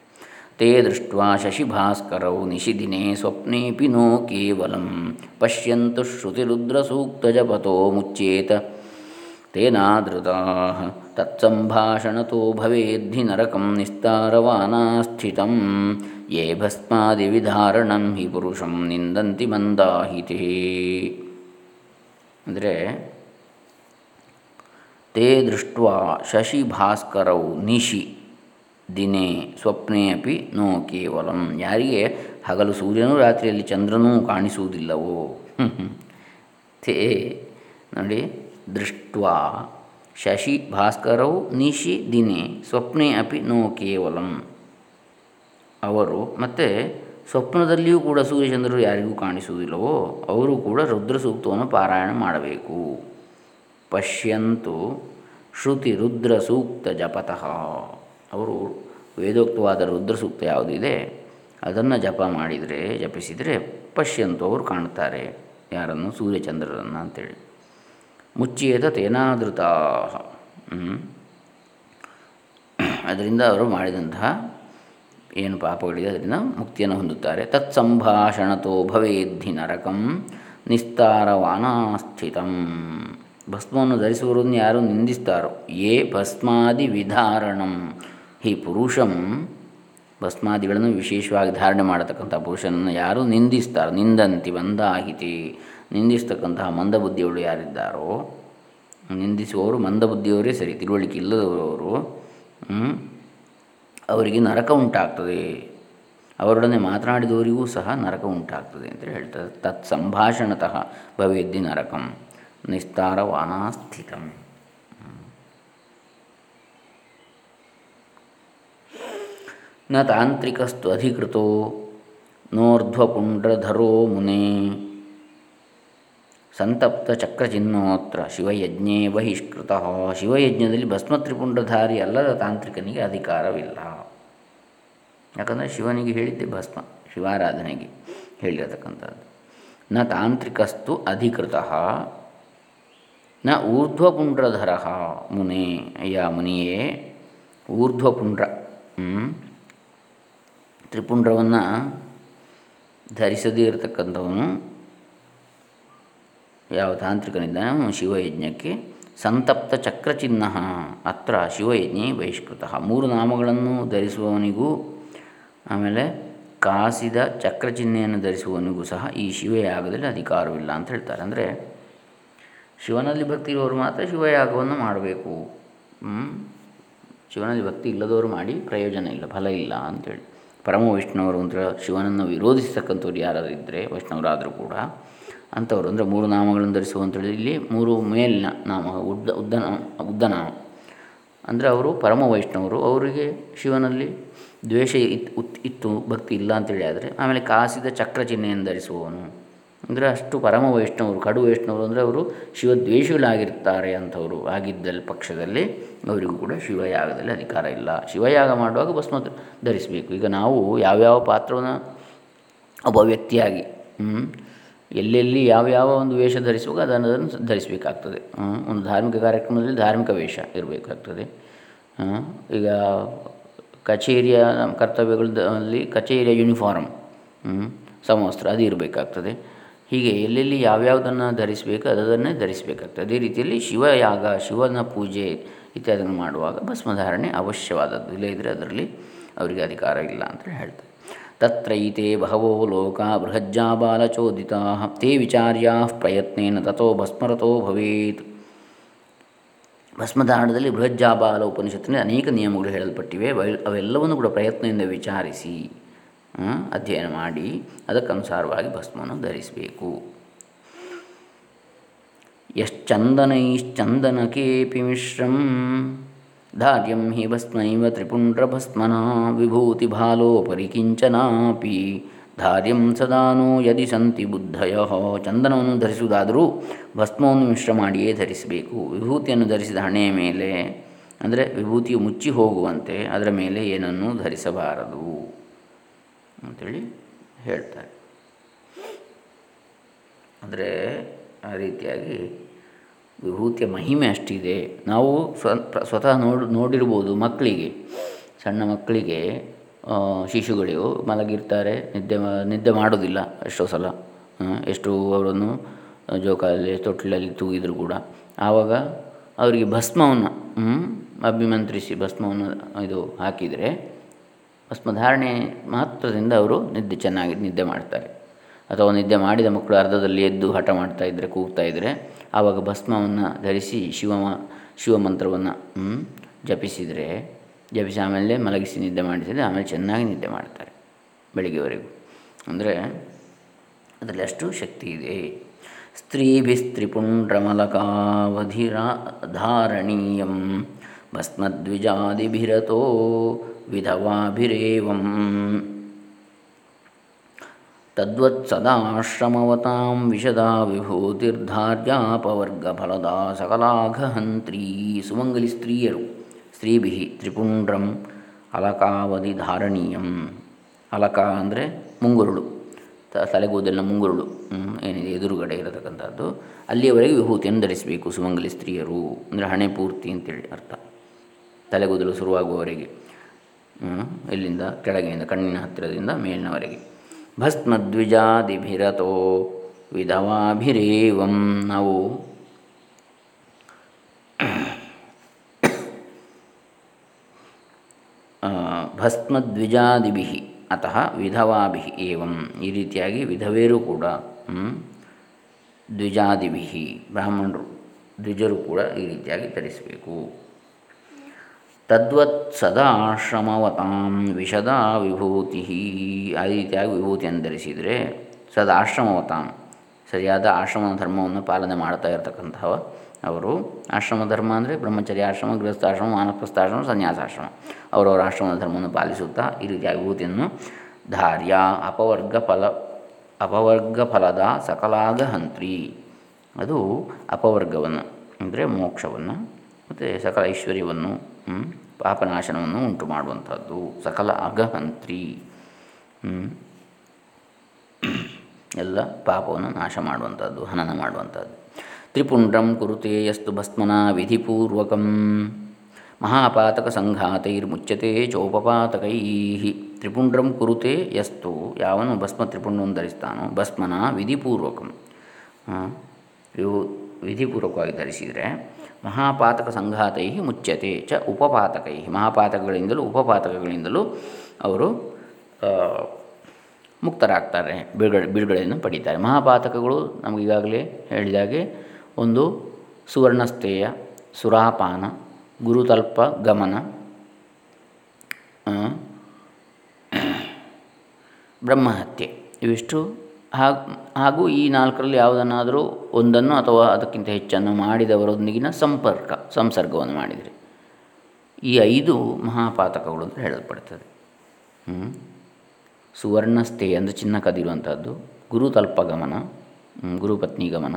ತೇ ದೃಷ್ಟ ಶಶಿಭಾಸ್ಕರೌ ನಿಶಿದಿನೇ ಸ್ವಪ್ನೇಪಿ ನೋ ಕೇವಲಂ. ಪಶ್ಯಂತು ಶ್ರುತಿರುದ್ರಸೂಕ್ತಜಪತೋ ಮುಚ್ಚೇತ. ತೇನಾದೃತಾ ತತ್ಸಂಭಾಷಣತೋ ಭವೇದ್ಧಿ ನರಕಂ ನಿಸ್ತಾರವಾನಾಸ್ಥಿತಂ. ಯೇ ಭಸ್ಮಾದಿವಿಧಾರಣಂ ಹಿ ಪುರುಷಂ ನಿಂದಂತಿ ಮಂದಾಹಿತಿ. ಅಂದರೆ ತೇ ದೃಷ್ಟ ಶಶಿಭಾಸ್ಕರೌ ನಿಶಿ ದಿನೇ ಸ್ವಪ್ನೇ ಅಪಿ ನೋ ಕೇವಲಂ. ಯಾರಿಗೆ? ಹಗಲು ಸೂರ್ಯನೂ ರಾತ್ರಿಯಲ್ಲಿ ಚಂದ್ರನೂ ಕಾಣಿಸುವುದಿಲ್ಲವೋ. ತೇ, ನೋಡಿ ದೃಷ್ಟ ಶಶಿ ಭಾಸ್ಕರೌ ನಿಶಿ ದಿನೇ ಸ್ವಪ್ನೆ ಅಪಿ ನೋ ಕೇವಲಂ. ಅವರು ಮತ್ತು ಸ್ವಪ್ನದಲ್ಲಿಯೂ ಕೂಡ ಸೂರ್ಯಚಂದ್ರರು ಯಾರಿಗೂ ಕಾಣಿಸುವುದಿಲ್ಲವೋ, ಅವರು ಕೂಡ ರುದ್ರ ಸೂಕ್ತವನ್ನು ಪಾರಾಯಣ ಮಾಡಬೇಕು. ಪಶ್ಯಂತು ಶ್ರುತಿ ರುದ್ರ ಸೂಕ್ತ ಜಪತಃ. ಅವರು ವೇದೋಕ್ತವಾದ ರುದ್ರ ಸೂಕ್ತ ಯಾವುದಿದೆ, ಅದನ್ನು ಜಪ ಮಾಡಿದರೆ, ಜಪಿಸಿದರೆ ಪಶ್ಯಂತು ಅವರು ಕಾಣ್ತಾರೆ ಯಾರನ್ನು? ಸೂರ್ಯಚಂದ್ರರನ್ನು ಅಂತೇಳಿ. ಮುಚ್ಚಿಯದ ತೇನಾದೃತಾ. ಅದರಿಂದ ಅವರು ಮಾಡಿದಂತಹ ಏನು ಪಾಪಗಳಿದೆ, ಅದರಿಂದ ಮುಕ್ತಿಯನ್ನು ಹೊಂದುತ್ತಾರೆ. ತತ್ಸಂಭಾಷಣತೋ ಭವೇದ್ಧಿ ನರಕಂ ನಿಸ್ತಾರವಾನಾಸ್ಥಿತಂ. ಭಸ್ಮವನ್ನು ಧರಿಸುವವರನ್ನು ಯಾರು ನಿಂದಿಸ್ತಾರೋ? ಯೇ ಭಸ್ಮಾದಿ ವಿಧಾರಣಂ. ಹಿ ಪುರುಷಂ. ಭಸ್ಮಾದಿಗಳನ್ನು ವಿಶೇಷವಾಗಿ ಧಾರಣೆ ಮಾಡತಕ್ಕಂಥ ಪುರುಷನನ್ನು ಯಾರು ನಿಂದಿಸ್ತಾರೋ? ನಿಂದಂತಿ ಮಂದಾಹಿತಿ ನಿಂದಿಸ್ತಕ್ಕಂತಹ ಮಂದಬುದ್ಧಿಯವರು ಯಾರಿದ್ದಾರೋ, ನಿಂದಿಸುವವರು ಮಂದಬುದ್ಧಿಯವರೇ ಸರಿ, ತಿಳುವಳಿಕೆ ಇಲ್ಲದವರವರು ಅವರಿಗೆ ನರಕ ಉಂಟಾಗ್ತದೆ. ಅವರೊಡನೆ ಮಾತನಾಡಿದವರಿಗೂ ಸಹ ನರಕ ಉಂಟಾಗ್ತದೆ ಅಂತ ಹೇಳ್ತಾರೆ. ತತ್ ಸಂಭಾಷಣತಃ ಭವೇದ್ದಿ ನರಕಂ ನಿಸ್ತಾರವಾನಾಸ್ಥಿತಂ. ನ ತಾಂತ್ರಿಕಸ್ತು ಅಧಿಕೃತೋ ನೋರ್ಧ್ವಪುಂಡ್ರಧರೋ ಮುನೆ. ಸಂತಪ್ತ ಚಕ್ರಚಿಹ್ನೋತ್ರ ಶಿವಯಜ್ಞೇ ಬಹಿಷ್ಕೃತ. ಶಿವಯಜ್ಞದಲ್ಲಿ ಭಸ್ಮತ್ರಿಪುಂಡಧಾರಿ ಅಲ್ಲದ ತಾಂತ್ರಿಕನಿಗೆ ಅಧಿಕಾರವಿಲ್ಲ. ಯಾಕಂದರೆ ಶಿವನಿಗೆ ಹೇಳಿದ್ದೆ ಭಸ್ಮ, ಶಿವಾರಾಧನೆಗೆ ಹೇಳಿರತಕ್ಕಂಥದ್ದು. ನ ತಾಂತ್ರಿಕಸ್ತು ಅಧಿಕೃತ. ನ ಊರ್ಧ್ವಪುಂಡ್ರಧರ ಮುನೆ, ಅಯ್ಯ ಮುನಿಯೇ, ಊರ್ಧ್ವಪುಂಡ್ರ ತ್ರಿಪುಂಡ್ರವನ್ನು ಧರಿಸದೇ ಇರತಕ್ಕಂಥವನು ಯಾವ ತಾಂತ್ರಿಕ ಶಿವಯಜ್ಞಕ್ಕೆ ಸಂತಪ್ತ ಚಕ್ರಚಿಹ್ನ ಅತ್ರ ಶಿವಯಜ್ಞೆ ಬಹಿಷ್ಕೃತ. ಮೂರು ನಾಮಗಳನ್ನು ಧರಿಸುವವನಿಗೂ, ಆಮೇಲೆ ಕಾಸಿದ ಚಕ್ರಚಿಹ್ನೆಯನ್ನು ಧರಿಸುವವನಿಗೂ ಸಹ ಈ ಶಿವಯಾಗದಲ್ಲಿ ಅಧಿಕಾರವಿಲ್ಲ ಅಂತ ಹೇಳ್ತಾರೆ. ಅಂದರೆ ಶಿವನಲ್ಲಿ ಭಕ್ತಿ ಇರುವವರು ಮಾತ್ರ ಶಿವಯಾಗವನ್ನು ಮಾಡಬೇಕು. ಶಿವನಲ್ಲಿ ಭಕ್ತಿ ಇಲ್ಲದವರು ಮಾಡಿ ಪ್ರಯೋಜನ ಇಲ್ಲ, ಫಲ ಇಲ್ಲ ಅಂತೇಳಿ. ಪರಮ ವೈಷ್ಣವರು ಅಂತ ಶಿವನನ್ನು ವಿರೋಧಿಸತಕ್ಕಂಥವ್ರು ಯಾರಾದರೂ ಇದ್ದರೆ ವೈಷ್ಣವರಾದರೂ ಕೂಡ ಅಂಥವ್ರು ಅಂದರೆ ಮೂರು ನಾಮಗಳನ್ನು ಧರಿಸುವಂಥೇಳಿ ಇಲ್ಲಿ ಮೂರು ಮೇಲಿನ ನಾಮ, ಉದ್ದ ಉದ್ದನ ಉದ್ದನಾಮ ಅಂದರೆ ಅವರು ಪರಮ ವೈಷ್ಣವರು, ಅವರಿಗೆ ಶಿವನಲ್ಲಿ ದ್ವೇಷ ಇತ್ತು, ಭಕ್ತಿ ಇಲ್ಲ ಅಂತೇಳಿ ಆದರೆ, ಆಮೇಲೆ ಕಾಸಿದ ಚಕ್ರ ಚಿಹ್ನೆಯನ್ನು ಧರಿಸುವವನು. ಅಂದರೆ ಅಷ್ಟು ಪರಮ ವೈಷ್ಣವರು, ಕಡು ವೈಷ್ಣವರು, ಅಂದರೆ ಅವರು ಶಿವ ದ್ವೇಷಗಳಾಗಿರ್ತಾರೆ ಅಂಥವರು ಆಗಿದ್ದಲ್ಲಿ, ಪಕ್ಷದಲ್ಲಿ, ಅವರಿಗೂ ಕೂಡ ಶಿವಯಾಗದಲ್ಲಿ ಅಧಿಕಾರ ಇಲ್ಲ. ಶಿವಯಾಗ ಮಾಡುವಾಗ ಭಸ್ಮ ಧರಿಸಬೇಕು. ಈಗ ನಾವು ಯಾವ್ಯಾವ ಪಾತ್ರವನ್ನು ಒಬ್ಬ ವ್ಯಕ್ತಿಯಾಗಿ ಎಲ್ಲೆಲ್ಲಿ ಯಾವ ಯಾವ ಒಂದು ವೇಷ ಧರಿಸುವಾಗ ಅದನ್ನು ಅದನ್ನು ಧರಿಸಬೇಕಾಗ್ತದೆ ಒಂದು ಧಾರ್ಮಿಕ ಕಾರ್ಯಕ್ರಮದಲ್ಲಿ ಧಾರ್ಮಿಕ ವೇಷ ಇರಬೇಕಾಗ್ತದೆ. ಈಗ ಕಚೇರಿಯ ಕರ್ತವ್ಯಗಳಲ್ಲಿ ಕಚೇರಿಯ ಯೂನಿಫಾರ್ಮ್ ಸಮವಸ್ತ್ರ ಅದು ಇರಬೇಕಾಗ್ತದೆ. ಹೀಗೆ ಎಲ್ಲೆಲ್ಲಿ ಯಾವ್ಯಾವುದನ್ನು ಧರಿಸಬೇಕು ಅದನ್ನೇ ಧರಿಸಬೇಕಾಗ್ತದೆ. ಅದೇ ರೀತಿಯಲ್ಲಿ ಶಿವಯಾಗ, ಶಿವನ ಪೂಜೆ ಇತ್ಯಾದಿಗಳನ್ನು ಮಾಡುವಾಗ ಭಸ್ಮಧಾರಣೆ ಅವಶ್ಯವಾದದ್ದು. ಇಲ್ಲದಿದ್ದರೆ ಅದರಲ್ಲಿ ಅವರಿಗೆ ಅಧಿಕಾರ ಇಲ್ಲ ಅಂತ ಹೇಳ್ತಾರೆ. ತತ್ರೈತೆ ಬಹವೋ ಲೋಕ ಬೃಹಜ್ಜಾಬಾಲಚೋದಿತಾ ತೇ ವಿಚಾರ್ಯಾ ಪ್ರಯತ್ನೇನ ತಥೋ ಭಸ್ಮರತೋ ಭವೇತ್ ಭಸ್ಮಧಾರಣದಲ್ಲಿ ಬೃಹಜ್ಜಾಬಾಲ ಉಪನಿಷತ್ತಿನಲ್ಲಿ ಅನೇಕ ನಿಯಮಗಳು ಹೇಳಲ್ಪಟ್ಟಿವೆ ಅವೆಲ್ಲವನ್ನು ಕೂಡ ಪ್ರಯತ್ನದಿಂದ ವಿಚಾರಿಸಿ ಅಧ್ಯಯನ ಮಾಡಿ, ಅದಕ್ಕನುಸಾರವಾಗಿ ಭಸ್ಮವನ್ನು ಧರಿಸಬೇಕು. ಯಶ್ಚಂದನೈಶ್ಚಂದನಕೇಪಿ ಮಿಶ್ರಂ ಧಾರ್ಯಂ ಹಿ ಭಸ್ಮೈವ ತ್ರಿಪುಂಡ್ರಭಸ್ಮನ ವಿಭೂತಿಭಾಲೋಪರಿ ಕಿಂಚನಾಪಿ. ಧಾರ್ಯಂ ಸದಾನೋ ಯದಿ ಸಂತಿ ಬುದ್ಧಯ. ಚಂದನವನ್ನು ಧರಿಸುವುದಾದರೂ ಭಸ್ಮವನ್ನು ಮಿಶ್ರ ಮಾಡಿಯೇ ಧರಿಸಬೇಕು. ವಿಭೂತಿಯನ್ನು ಧರಿಸಿದ ಹಣೆಯ ಮೇಲೆ, ಅಂದರೆ ವಿಭೂತಿಯು ಮುಚ್ಚಿ ಹೋಗುವಂತೆ ಅದರ ಮೇಲೆ ಏನನ್ನು ಧರಿಸಬಾರದು ಅಂಥೇಳಿ ಹೇಳ್ತಾರೆ. ಅಂದರೆ ಆ ರೀತಿಯಾಗಿ ವಿಭೂತಿಯ ಮಹಿಮೆ ಅಷ್ಟಿದೆ. ನಾವು ಸ್ವ ಸ್ವತಃ ನೋಡಿ, ನೋಡಿರ್ಬೋದು ಮಕ್ಕಳಿಗೆ, ಸಣ್ಣ ಮಕ್ಕಳಿಗೆ ಶಿಶುಗಳು ಮಲಗಿರ್ತಾರೆ, ನಿದ್ದೆ ನಿದ್ದೆ ಮಾಡೋದಿಲ್ಲ ಎಷ್ಟೋ ಸಲ. ಎಷ್ಟು ಅವರನ್ನು ಜೋಕಾಲಲ್ಲಿ ತೊಟ್ಟಿಲಲ್ಲಿ ತೂಗಿದ್ರು ಕೂಡ. ಆವಾಗ ಅವರಿಗೆ ಭಸ್ಮವನ್ನು ಅಭಿಮಂತ್ರಿಸಿ ಭಸ್ಮವನ್ನು ಇದು ಹಾಕಿದರೆ, ಭಸ್ಮಧಾರಣೆ ಮಾತ್ರದಿಂದ ಅವರು ನಿದ್ದೆ ಚೆನ್ನಾಗಿ, ನಿದ್ದೆ ಮಾಡ್ತಾರೆ. ಅಥವಾ ನಿದ್ದೆ ಮಾಡಿದ ಮಕ್ಕಳು ಅರ್ಧದಲ್ಲಿ ಎದ್ದು ಹಠ ಮಾಡ್ತಾ ಇದ್ದರೆ ಕೂಗ್ತಾ ಇದ್ದರೆ ಆವಾಗ ಭಸ್ಮವನ್ನು ಧರಿಸಿ ಶಿವ ಶಿವಮಂತ್ರವನ್ನು ಜಪಿಸಿದರೆ, ಜಪಿಸಿ ಆಮೇಲೆ ಮಲಗಿಸಿ ನಿದ್ದೆ ಮಾಡಿಸಿದರೆ ಆಮೇಲೆ ಚೆನ್ನಾಗಿ ನಿದ್ದೆ ಮಾಡ್ತಾರೆ ಬೆಳಿಗ್ಗೆವರೆಗೂ. ಅಂದರೆ ಅದರಲ್ಲಿ ಅಷ್ಟು ಶಕ್ತಿ ಇದೆ. ಸ್ತ್ರೀಭಿಸ್ತ್ರಿಪುಂಡ್ರಮಲಕಾವಧಿರಾ ಧಾರಣೀಯಂ ಭಸ್ಮದ್ವಿಜಾದಿಭಿರತೋ ವಿಧವಾಭಿರೇವಂ. ತದ್ವತ್ಸದಾಶ್ರಮವತಾಂ ವಿಶದಾ ವಿಭೂತಿರ್ಧಾರ್ಯಾಪವರ್ಗಫಲದ ಸಕಲಾಘಹಂತ್ರೀ ಸುಮಂಗಲಿ ಸ್ತ್ರೀಯರು ಸ್ತ್ರೀಭಿ ತ್ರಿಪುಂಡ್ರಂ ಅಲಕಾವಧಿ ಧಾರಣೀಯಂ ಅಲಕ ಅಂದರೆ ಮುಂಗುರುಳು ತಲೆಗೂದಲಿನ ಮುಂಗುರುಳು ಏನಿದೆ, ಎದುರುಗಡೆ ಇರತಕ್ಕಂಥದ್ದು. ಅಲ್ಲಿಯವರೆಗೆ ವಿಭೂತಿಯನ್ನು ಧರಿಸಬೇಕು ಸುಮಂಗಲಿ ಸ್ತ್ರೀಯರು ಅಂದರೆ ಹಣೆ ಪೂರ್ತಿ ಅಂತೇಳಿ ಅರ್ಥ. ತಲೆಗೂದಲು ಶುರುವಾಗುವವರೆಗೆ ಇಲ್ಲಿಂದ ಕೆಳಗಿನಿಂದ ಕಣ್ಣಿನ ಹತ್ತಿರದಿಂದ ಮೇಲಿನವರೆಗೆ. ಭಸ್ಮದ್ವಿಜಾದಿಭಿರತೋ ವಿಧವಾಭಿರೇವಂ ನಾವು ಭಸ್ಮದ್ವಿಜಾದಿಭಿ ಅತಃ ವಿಧವಾಭಿ ಏವಂ. ಈ ರೀತಿಯಾಗಿ ವಿಧವೇರು ಕೂಡ ದ್ವಿಜಾದಿಭಿ ಬ್ರಾಹ್ಮಣರು, ದ್ವಿಜರು ಕೂಡ ಈ ರೀತಿಯಾಗಿ ಧರಿಸಬೇಕು. ತದ್ವತ್ ಸದಾ ಆಶ್ರಮವತಾಂ ವಿಷದ ವಿಭೂತಿ. ಆ ರೀತಿಯಾಗಿ ವಿಭೂತಿಯನ್ನು ಧರಿಸಿದರೆ ಸದಾಶ್ರಮವತಾಂ. ಸರಿಯಾದ ಆಶ್ರಮ ಧರ್ಮವನ್ನು ಪಾಲನೆ ಮಾಡ್ತಾ ಇರತಕ್ಕಂಥವ ಅವರು. ಆಶ್ರಮ ಧರ್ಮ ಅಂದರೆ ಬ್ರಹ್ಮಚರ್ಯ ಆಶ್ರಮ, ಗೃಹಸ್ಥಾಶ್ರಮ ಮಾನಪ್ರಸ್ಥಾಶ್ರಮ ಸನ್ಯಾಸಾಶ್ರಮ. ಅವರವರ ಆಶ್ರಮದ ಧರ್ಮವನ್ನು ಪಾಲಿಸುತ್ತಾ ಈ ರೀತಿಯಾಗಿ ವಿಭೂತಿಯನ್ನು ಧಾರ್ಯ, ಅಪವರ್ಗ ಫಲ, ಅಪವರ್ಗ ಫಲದ ಸಕಲಾಗಹಂತ್ರಿ ಅದು ಅಪವರ್ಗವನ್ನು, ಅಂದರೆ ಮೋಕ್ಷವನ್ನು, ಮತ್ತು ಸಕಲ ಐಶ್ವರ್ಯವನ್ನು ಪಾಪನಾಶನವನ್ನು ಉಂಟು ಮಾಡುವಂಥದ್ದು ಸಕಲ ಅಗಹಂತ್ರಿ. ಎಲ್ಲ ಪಾಪವನ್ನು ನಾಶ ಮಾಡುವಂಥದ್ದು ಹನನ ಮಾಡುವಂಥದ್ದು. ತ್ರಿಪುಂಡ್ರಂ ಕುರುತೆ ಯಸ್ತು ಭಸ್ಮನ ವಿಧಿಪೂರ್ವಕಂ. ಮಹಾಪಾತಕ ಸಂಘಾತೈರ್ಮುಚ್ಯತೆ ಚೋಪಪಾತಕೈ ತ್ರಿಪುಂಡ್ರಂ ಕುರುತೆ ಯಸ್ತು, ಯಾವನು ಭಸ್ಮ ತ್ರಿಪುಂಡವನ್ನು ಧರಿಸ್ತಾನೋ, ಭಸ್ಮನ ವಿಧಿಪೂರ್ವಕಂ. ಇವು ವಿಧಿಪೂರ್ವಕವಾಗಿ ಧರಿಸಿದರೆ ಮಹಾಪಾತಕ ಸಂಘಾತೈ ಮುಚ್ಚತೆ ಚ ಉಪಪಾತಕೈ. ಮಹಾಪಾತಕಗಳಿಂದಲೂ ಉಪಪಾತಕಗಳಿಂದಲೂ ಅವರು ಮುಕ್ತರಾಗ್ತಾರೆ, ಬಿಡುಗಡೆ, ಬಿಡುಗಡೆಯನ್ನು ಪಡೀತಾರೆ. ಮಹಾಪಾತಕಗಳು ನಮಗೀಗಾಗಲೇ ಹೇಳಿದಾಗೆ ಒಂದು ಸುವರ್ಣಸ್ಥೇಯ, ಸುರಾಪಾನ, ಗುರುತಲ್ಪ, ಗಮನ ಬ್ರಹ್ಮಹತ್ಯೆ. ಇವಿಷ್ಟು ಹಾಗೂ ಈ ನಾಲ್ಕರಲ್ಲಿ ಯಾವುದನ್ನಾದರೂ ಒಂದನ್ನು ಅಥವಾ ಅದಕ್ಕಿಂತ ಹೆಚ್ಚನ್ನು ಮಾಡಿದವರೊಂದಿಗಿನ ಸಂಪರ್ಕ, ಸಂಸರ್ಗವನ್ನು ಮಾಡಿದರೆ. ಈ ಐದು ಮಹಾಪಾತಕಗಳು ಅಂತ ಹೇಳಲ್ಪಡ್ತದೆ. ಸುವರ್ಣಸ್ಥೆ ಅಂದರೆ ಚಿನ್ನ ಕದಿರುವಂಥದ್ದು ಗುರುತಲ್ಪ ಗಮನ ಗುರುಪತ್ನಿ ಗಮನ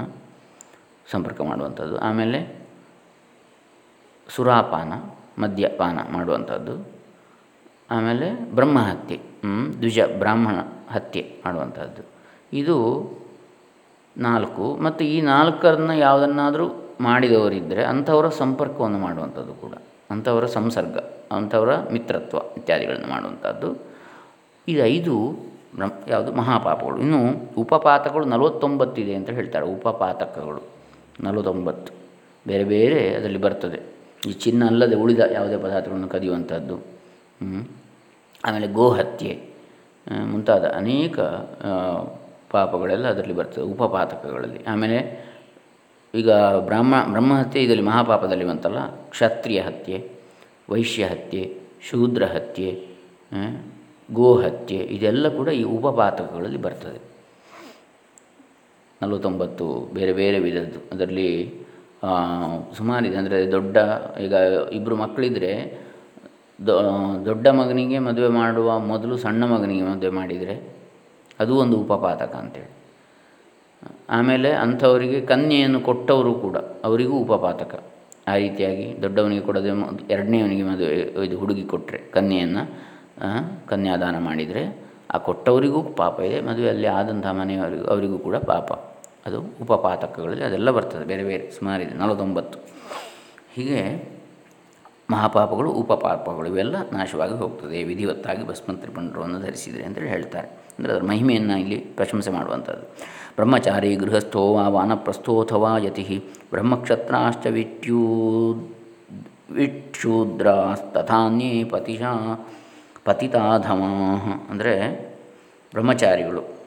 ಸಂಪರ್ಕ ಮಾಡುವಂಥದ್ದು, ಆಮೇಲೆ ಸುರಾಪಾನ, ಮದ್ಯಪಾನ ಮಾಡುವಂಥದ್ದು, ಆಮೇಲೆ ಬ್ರಹ್ಮಹತ್ಯೆ ದ್ವಿಜ ಬ್ರಾಹ್ಮಣ ಹತ್ಯೆ ಮಾಡುವಂಥದ್ದು. ಇದು ನಾಲ್ಕು. ಮತ್ತು ಈ ನಾಲ್ಕರನ್ನ ಯಾವುದನ್ನಾದರೂ ಮಾಡಿದವರಿದ್ದರೆ ಅಂಥವರ ಸಂಪರ್ಕವನ್ನು ಮಾಡುವಂಥದ್ದು ಕೂಡ. ಅಂಥವರ ಸಂಸರ್ಗ, ಅಂಥವರ ಮಿತ್ರತ್ವ ಇತ್ಯಾದಿಗಳನ್ನು ಮಾಡುವಂಥದ್ದು. ಇದು ಐದು ಯಾವುದು? ಮಹಾಪಾಪಗಳು. ಇನ್ನು ಉಪಪಾತಗಳು ನಲವತ್ತೊಂಬತ್ತಿದೆ ಅಂತ ಹೇಳ್ತಾರೆ. ಉಪಪಾತಕಗಳು ನಲವತ್ತೊಂಬತ್ತು. ಬೇರೆ ಬೇರೆ ಅದರಲ್ಲಿ ಬರ್ತದೆ. ಈ ಚಿನ್ನ ಅಲ್ಲದೆ ಉಳಿದ ಯಾವುದೇ ಪದಾರ್ಥಗಳನ್ನು ಕದಿಯುವಂಥದ್ದು. ಆಮೇಲೆ ಗೋಹತ್ಯೆ ಮುಂತಾದ ಅನೇಕ ಪಾಪಗಳೆಲ್ಲ ಅದರಲ್ಲಿ ಬರ್ತದೆ, ಉಪಪಾತಕಗಳಲ್ಲಿ. ಆಮೇಲೆ ಈಗ ಬ್ರಹ್ಮ, ಬ್ರಹ್ಮಹತ್ಯೆ ಇದರಲ್ಲಿ ಮಹಾಪಾಪದಲ್ಲಿ ಬಂತಲ್ಲ, ಕ್ಷತ್ರಿಯ ಹತ್ಯೆ, ವೈಶ್ಯ ಹತ್ಯೆ, ಶೂದ್ರ ಹತ್ಯೆ ಗೋಹತ್ಯೆ, ಇದೆಲ್ಲ ಕೂಡ ಈ ಉಪಪಾತಕಗಳಲ್ಲಿ ಬರ್ತದೆ. ನಲವತ್ತೊಂಬತ್ತು ಬೇರೆ ಬೇರೆ ವಿಧದ್ದು. ಅದರಲ್ಲಿ ಸುಮಾರಿದೆ. ಅಂದರೆ ದೊಡ್ಡ, ಈಗ ಇಬ್ಬರು ಮಕ್ಕಳಿದ್ರೆ ದೊಡ್ಡ ಮಗನಿಗೆ ಮದುವೆ ಮಾಡುವ ಮೊದಲು ಸಣ್ಣ ಮಗನಿಗೆ ಮದುವೆ ಮಾಡಿದರೆ ಅದು ಒಂದು ಉಪಪಾತಕ ಅಂತೇಳಿ. ಆಮೇಲೆ ಅಂಥವರಿಗೆ ಕನ್ಯೆಯನ್ನು ಕೊಟ್ಟವರು ಕೂಡ ಅವರಿಗೂ ಉಪಪಾತಕ. ಆ ರೀತಿಯಾಗಿ ದೊಡ್ಡವನಿಗೆ ಕೊಡದೆ ಎರಡನೇವನಿಗೆ ಮದುವೆ, ಇದು ಹುಡುಗಿ ಕೊಟ್ಟರೆ ಕನ್ಯೆಯನ್ನು ಕನ್ಯಾದಾನ ಮಾಡಿದರೆ ಆ ಕೊಟ್ಟವರಿಗೂ ಪಾಪ ಇದೆ, ಮದುವೆಯಲ್ಲಿ ಆದಂಥ ಮನೆಯವರಿಗೂ, ಅವರಿಗೂ ಕೂಡ ಪಾಪ. ಅದು ಉಪಪಾತಕಗಳಲ್ಲಿ ಅದೆಲ್ಲ ಬರ್ತದೆ, ಬೇರೆ ಬೇರೆ ಸುಮಾರಿದೆ ನಲವತ್ತೊಂಬತ್ತು. ಹೀಗೆ ಮಹಾಪಾಪಗಳು, ಉಪಪಾಪಗಳು ಇವೆಲ್ಲ ನಾಶವಾಗಿ ಹೋಗ್ತದೆ ವಿಧಿವತ್ತಾಗಿ ಭಸ್ಮಂತ್ರಿ ಪಂಡರವನ್ನು ಧರಿಸಿದರೆ ಅಂತೇಳಿ ಹೇಳ್ತಾರೆ. ಅಂದರೆ ಅದರ ಮಹಿಮೆಯನ್ನು ಇಲ್ಲಿ ಪ್ರಶಂಸೆ ಮಾಡುವಂಥದ್ದು. ಬ್ರಹ್ಮಚಾರಿ ಗೃಹಸ್ಥೋ ವಾ ವಾನಪ್ರಸ್ಥೋಥವಾ ಯತಿ ಬ್ರಹ್ಮಕ್ಷತ್ರಾಶ್ಚ ವಿಟ್ಯೂ ವಿಕ್ಷೂದ್ರಾಸ್ತಥಾನ್ಯೇ ಪತಿಶ ಪತಿತಾಧಮಃ. ಅಂದರೆ ಬ್ರಹ್ಮಚಾರಿಗಳು,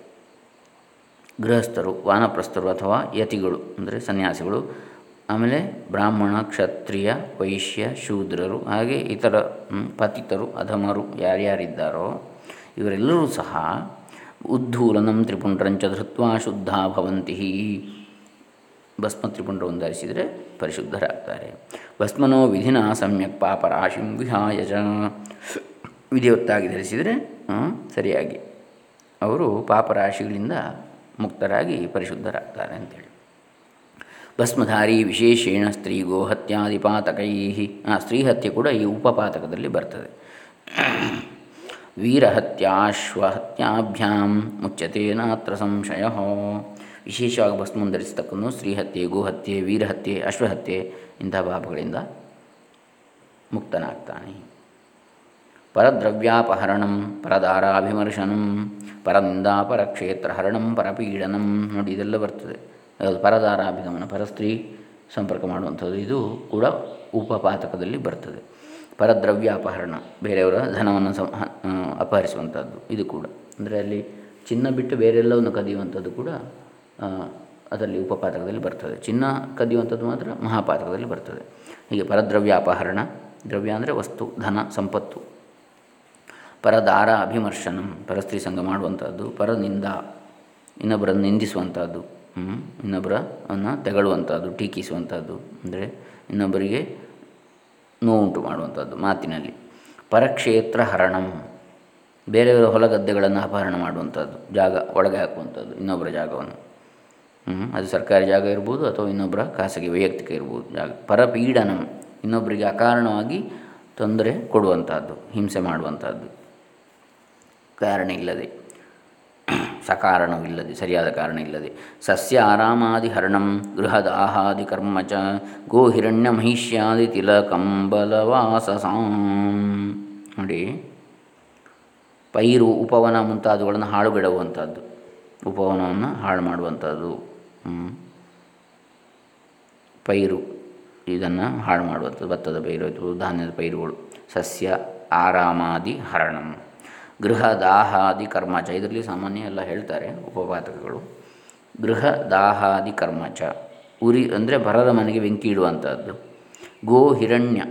ಗೃಹಸ್ಥರು, ವಾನಪ್ರಸ್ಥರು ಅಥವಾ ಯತಿಗಳು, ಅಂದರೆ ಸನ್ಯಾಸಿಗಳು, ಆಮೇಲೆ ಬ್ರಾಹ್ಮಣ, ಕ್ಷತ್ರಿಯ, ವೈಶ್ಯ, ಶೂದ್ರರು, ಹಾಗೆ ಇತರ ಪತಿತರು, ಅಧಮರು ಯಾರ್ಯಾರಿದ್ದಾರೋ ಇವರೆಲ್ಲರೂ ಸಹ ಉದ್ಧೂಲನಂ ತ್ರಿಪುಂಡ್ರಂಚ ಧೃತ್ವಾ ಶುದ್ಧ ಭವಂತಿ. ಭಸ್ಮ ತ್ರಿಪುಂಡ್ರವನ್ನು ಧರಿಸಿದರೆ ಪರಿಶುದ್ಧರಾಗ್ತಾರೆ. ಭಸ್ಮನೋ ವಿಧಿನ ಸಮ್ಯಕ್ ಪಾಪರಾಶಿಂ ವಿಹಾಯ ಜ ವಿಧಿವತ್ತಾಗಿ ಧರಿಸಿದರೆ ಸರಿಯಾಗಿ ಅವರು ಪಾಪರಾಶಿಗಳಿಂದ ಮುಕ್ತರಾಗಿ ಪರಿಶುದ್ಧರಾಗ್ತಾರೆ ಅಂತೇಳಿ. ಭಸ್ಮಧಾರಿ ವಿಶೇಷೇಣ ಸ್ತ್ರೀ ಗೋಹತ್ಯಾದಿಪಾತಕೈ ಆ ಸ್ತ್ರೀ ಹತ್ಯೆ ಕೂಡ ಈ ಉಪಪಾತಕದಲ್ಲಿ ಬರ್ತದೆ. ವೀರಹತ್ಯಾಶ್ವಹತ್ಯಾಭ್ಯಾಂ ಮುಚ್ಚತೆ ನಾತ್ರ ಸಂಶಯ. ವಿಶೇಷವಾಗಿ ಭಸ್ಮ ಧರಿಸತಕ್ಕನ್ನು ಸ್ತ್ರೀಹತ್ಯೆ, ಗೋಹತ್ಯೆ, ವೀರಹತ್ಯೆ, ಅಶ್ವಹತ್ಯೆ ಇಂಥ ಪಾಪಗಳಿಂದ ಮುಕ್ತನಾಗ್ತಾನೆ. ಪರದ್ರವ್ಯಾಪಹರಣಂ, ಪರದಾರಾಭಿಮರ್ಶನಂ, ಪರನಿಂದಾ, ಪರಕ್ಷೇತ್ರಹರಣಂ, ಪರಪೀಡನಂ. ನೋಡಿ ಇದೆಲ್ಲ ಬರ್ತದೆ. ಪರದಾರಾಭಿಗಮನ, ಪರಸ್ತ್ರೀ ಸಂಪರ್ಕ ಮಾಡುವಂಥದ್ದು ಇದು ಕೂಡ ಉಪಪಾತಕದಲ್ಲಿ ಬರ್ತದೆ. ಪರದ್ರವ್ಯ ಅಪಹರಣ ಬೇರೆಯವರ ಧನವನ್ನು ಸಂ ಅಪಹರಿಸುವಂಥದ್ದು. ಇದು ಕೂಡ. ಅಂದರೆ ಅಲ್ಲಿ ಚಿನ್ನ ಬಿಟ್ಟು ಬೇರೆಲ್ಲವನ್ನು ಕದಿಯುವಂಥದ್ದು ಕೂಡ ಅದರಲ್ಲಿ ಉಪಪಾತಕದಲ್ಲಿ ಬರ್ತದೆ. ಚಿನ್ನ ಕದಿಯುವಂಥದ್ದು ಮಾತ್ರ ಮಹಾಪಾತಕದಲ್ಲಿ ಬರ್ತದೆ. ಹೀಗೆ ಪರದ್ರವ್ಯ ಅಪಹರಣ ದ್ರವ್ಯ ಅಂದರೆ ವಸ್ತು, ಧನ, ಸಂಪತ್ತು. ಪರದಾರ ಅಭಿಮರ್ಶನ, ಪರಸ್ತ್ರೀ ಸಂಘ ಮಾಡುವಂಥದ್ದು, ಪರನಿಂದ, ಇನ್ನೊಬ್ಬರನ್ನು ನಿಂದಿಸುವಂಥದ್ದು ಇನ್ನೊಬ್ಬರನ್ನು ತೆಗಳುವಂಥದ್ದು, ಟೀಕಿಸುವಂಥದ್ದು. ಅಂದರೆ ಇನ್ನೊಬ್ಬರಿಗೆ ನೋವುಂಟು ಮಾಡುವಂಥದ್ದು ಮಾತಿನಲ್ಲಿ. ಪರಕ್ಷೇತ್ರ ಹರಣಂ. ಬೇರೆಯವರ ಹೊಲಗದ್ದೆಗಳನ್ನು ಅಪಹರಣ ಮಾಡುವಂಥದ್ದು, ಜಾಗ ಒಳಗೆ ಹಾಕುವಂಥದ್ದು, ಇನ್ನೊಬ್ಬರ ಜಾಗವನ್ನು. ಅದು ಸರ್ಕಾರಿ ಜಾಗ ಇರ್ಬೋದು ಅಥವಾ ಇನ್ನೊಬ್ಬರ ಖಾಸಗಿ ವೈಯಕ್ತಿಕ ಇರ್ಬೋದು ಜಾಗ. ಪರಪೀಡನಂ. ಇನ್ನೊಬ್ಬರಿಗೆ ಅಕಾರಣವಾಗಿ ತೊಂದರೆ ಕೊಡುವಂಥದ್ದು, ಹಿಂಸೆ ಮಾಡುವಂಥದ್ದು. ಕಾರಣ ಇಲ್ಲದೆ. ಸಕಾರಣವಿಲ್ಲದೆ ಸರಿಯಾದ ಕಾರಣ ಇಲ್ಲದೆ. ಸಸ್ಯ ಆರಾಮಾದಿ ಹರಣಂ ಗೃಹದ ಆಹಾದಿ ಕರ್ಮ ಚ ಗೋಹಿರಣ್ಯ ಮಹಿಷ್ಯಾದಿ ತಿಲ ಕಂಬಲವಾಸಸಾಂ ನೋಡಿ, ಪೈರು ಉಪವನ ಮುಂತಾದವುಗಳನ್ನು ಹಾಳು ಬಿಡುವಂಥದ್ದು ಉಪವನವನ್ನು ಹಾಳು ಮಾಡುವಂಥದ್ದು. ಪೈರು ಇದನ್ನು ಹಾಳು ಮಾಡುವಂಥದ್ದು. ಭತ್ತದ ಪೈರು, ಧಾನ್ಯದ ಪೈರುಗಳು. ಸಸ್ಯ ಆರಾಮಾದಿ ಹರಣಂ ಗೃಹ ದಾಹಾದಿ ಕರ್ಮಚ ಇದರಲ್ಲಿ ಸಾಮಾನ್ಯ ಎಲ್ಲ ಹೇಳ್ತಾರೆ ಉಪಪಾತಕಗಳು ಗೃಹ ದಾಹಾದಿ ಕರ್ಮಚ ಉರಿ ಅಂದರೆ ಬರದ ಮನೆಗೆ ಬೆಂಕಿ ಇಡುವಂಥದ್ದು ಗೋ ಹಿರಣ್ಯ.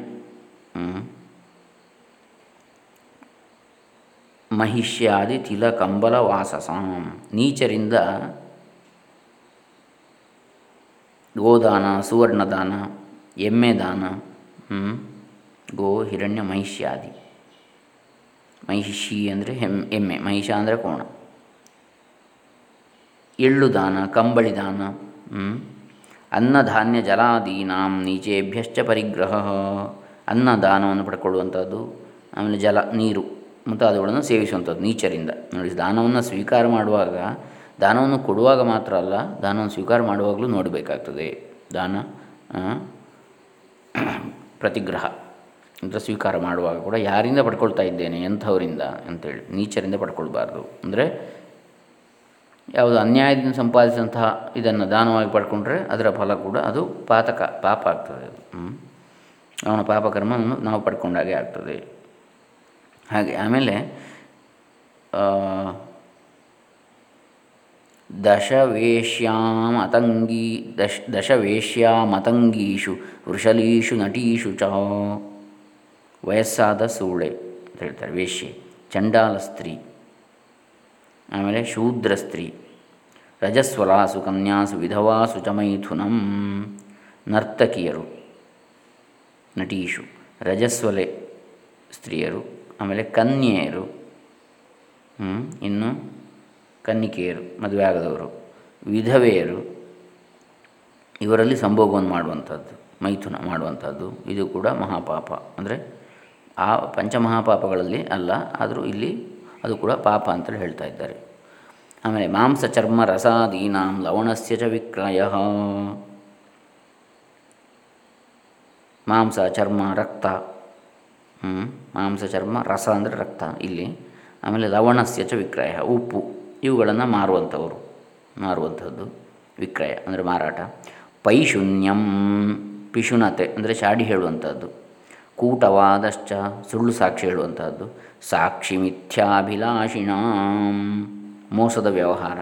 ಮಹಿಷ್ಯಾದಿ ತಿಲ ಕಂಬಲ ವಾಸಸಾಂ. ನೀಚರಿಂದ ಗೋದಾನ, ಸುವರ್ಣದಾನ ಎಮ್ಮೆ ದಾನ ಗೋ ಹಿರಣ್ಯ ಮಹಿಷ್ಯಾದಿ. ಮಹಿಷಿ ಅಂದರೆ ಹೆಮ್, ಎಮ್ಮೆ, ಮಹಿಷ ಅಂದರೆ ಕೋಣ. ಎಳ್ಳು ದಾನ, ಕಂಬಳಿ ದಾನ ಅನ್ನಧಾನ್ಯ ಜಲಾದೀನಾಂ ನೀಚೇಭ್ಯಶ್ಚ ಪರಿಗ್ರಹ. ಅನ್ನ ದಾನವನ್ನು ಪಡ್ಕೊಳ್ಳುವಂಥದ್ದು, ಆಮೇಲೆ ಜಲ, ನೀರು ಮುಂತಾದವುಗಳನ್ನು ಸೇವಿಸುವಂಥದ್ದು ನೀಚರಿಂದ. ನೋಡಿ, ದಾನವನ್ನು ಸ್ವೀಕಾರ ಮಾಡುವಾಗ, ದಾನವನ್ನು ಕೊಡುವಾಗ ಮಾತ್ರ ಅಲ್ಲ, ದಾನವನ್ನು ಸ್ವೀಕಾರ ಮಾಡುವಾಗಲೂ ನೋಡಬೇಕಾಗ್ತದೆ. ದಾನ ಪ್ರತಿಗ್ರಹ. ಅಂತ ಸ್ವೀಕಾರ ಮಾಡುವಾಗ ಕೂಡ ಯಾರಿಂದ ಪಡ್ಕೊಳ್ತಾ ಇದ್ದೇನೆ ಎಂಥವರಿಂದ ಅಂತೇಳಿ ನೀಚರಿಂದ ಪಡ್ಕೊಳ್ಬಾರ್ದು. ಅಂದರೆ ಯಾವುದು ಅನ್ಯಾಯದಿಂದ ಸಂಪಾದಿಸಿದಂತಹ ಇದನ್ನು ದಾನವಾಗಿ ಪಡ್ಕೊಂಡ್ರೆ ಅದರ ಫಲ ಕೂಡ ಅದು ಪಾತಕ, ಪಾಪ ಆಗ್ತದೆ ಅವನ ಪಾಪಕರ್ಮವನ್ನು ನಾವು ಪಡ್ಕೊಂಡಾಗೆ ಆಗ್ತದೆ. ಹಾಗೆ ಆಮೇಲೆ ದಶವೇಶ್ಯಾಮತಂಗೀ ದಶ ದಶವೇಶ್ಯಾಮತಂಗೀಷು ವೃಷಲೀಷು ನಟೀಷು ಚ ವಯಸ್ಸಾದ ಸೂಳೆ ಅಂತ ಹೇಳ್ತಾರೆ, ವೇಶ್ಯೆ. ಚಂಡಾಲ ಸ್ತ್ರೀ. ಆಮೇಲೆ ಶೂದ್ರ ಸ್ತ್ರೀ. ರಜಸ್ವಲಾಸು, ಕನ್ಯಾಸು, ವಿಧವಾಸು ಚಮೈಥುನಂ ಮೈಥುನಂ. ನರ್ತಕಿಯರು, ನಟೀಶು. ರಜಸ್ವಲೆ ಸ್ತ್ರೀಯರು, ಆಮೇಲೆ ಕನ್ಯೆಯರು ಇನ್ನು ಕನ್ನಿಕೆಯರು, ಮದುವೆ ಆಗದವರು. ವಿಧವೆಯರು, ಇವರಲ್ಲಿ ಸಂಭೋಗವನ್ನು ಮಾಡುವಂಥದ್ದು, ಮೈಥುನ ಮಾಡುವಂಥದ್ದು, ಇದು ಕೂಡ ಮಹಾಪಾಪ. ಅಂದರೆ ಆ ಪಂಚಮಹಾಪಾಪಗಳಲ್ಲಿ ಅಲ್ಲ, ಆದರೂ ಇಲ್ಲಿ ಅದು ಕೂಡ ಪಾಪ ಅಂತೇಳಿ ಹೇಳ್ತಾ ಇದ್ದಾರೆ. ಆಮೇಲೆ ಮಾಂಸ ಚರ್ಮ ರಸಾದೀನಾಂ ಲವಣಸ್ಯ ಚ ವಿಕ್ರಯ. ಮಾಂಸ ಚರ್ಮ ರಕ್ತ ಮಾಂಸ ಚರ್ಮ ರಸ ಅಂದರೆ ರಕ್ತ ಇಲ್ಲಿ. ಆಮೇಲೆ ಲವಣಸ್ಯ ಚ ವಿಕ್ರಯ, ಉಪ್ಪು, ಇವುಗಳನ್ನು ಮಾರುವಂಥವರು, ಮಾರುವಂಥದ್ದು ವಿಕ್ರಯ ಅಂದರೆ ಮಾರಾಟ. ಪೈಶೂನ್ಯಂ, ಪಿಶುನತೆ ಅಂದರೆ ಶಾಡಿ ಹೇಳುವಂಥದ್ದು. ಕೂಟವಾದಶ್ಚ ಸುಳ್ಳು ಸಾಕ್ಷಿ ಹೇಳುವಂಥದ್ದು ಸಾಕ್ಷಿ ಮಿಥ್ಯಾಭಿಲಾಷಿಣಾಂ. ಮೋಸದ ವ್ಯವಹಾರ.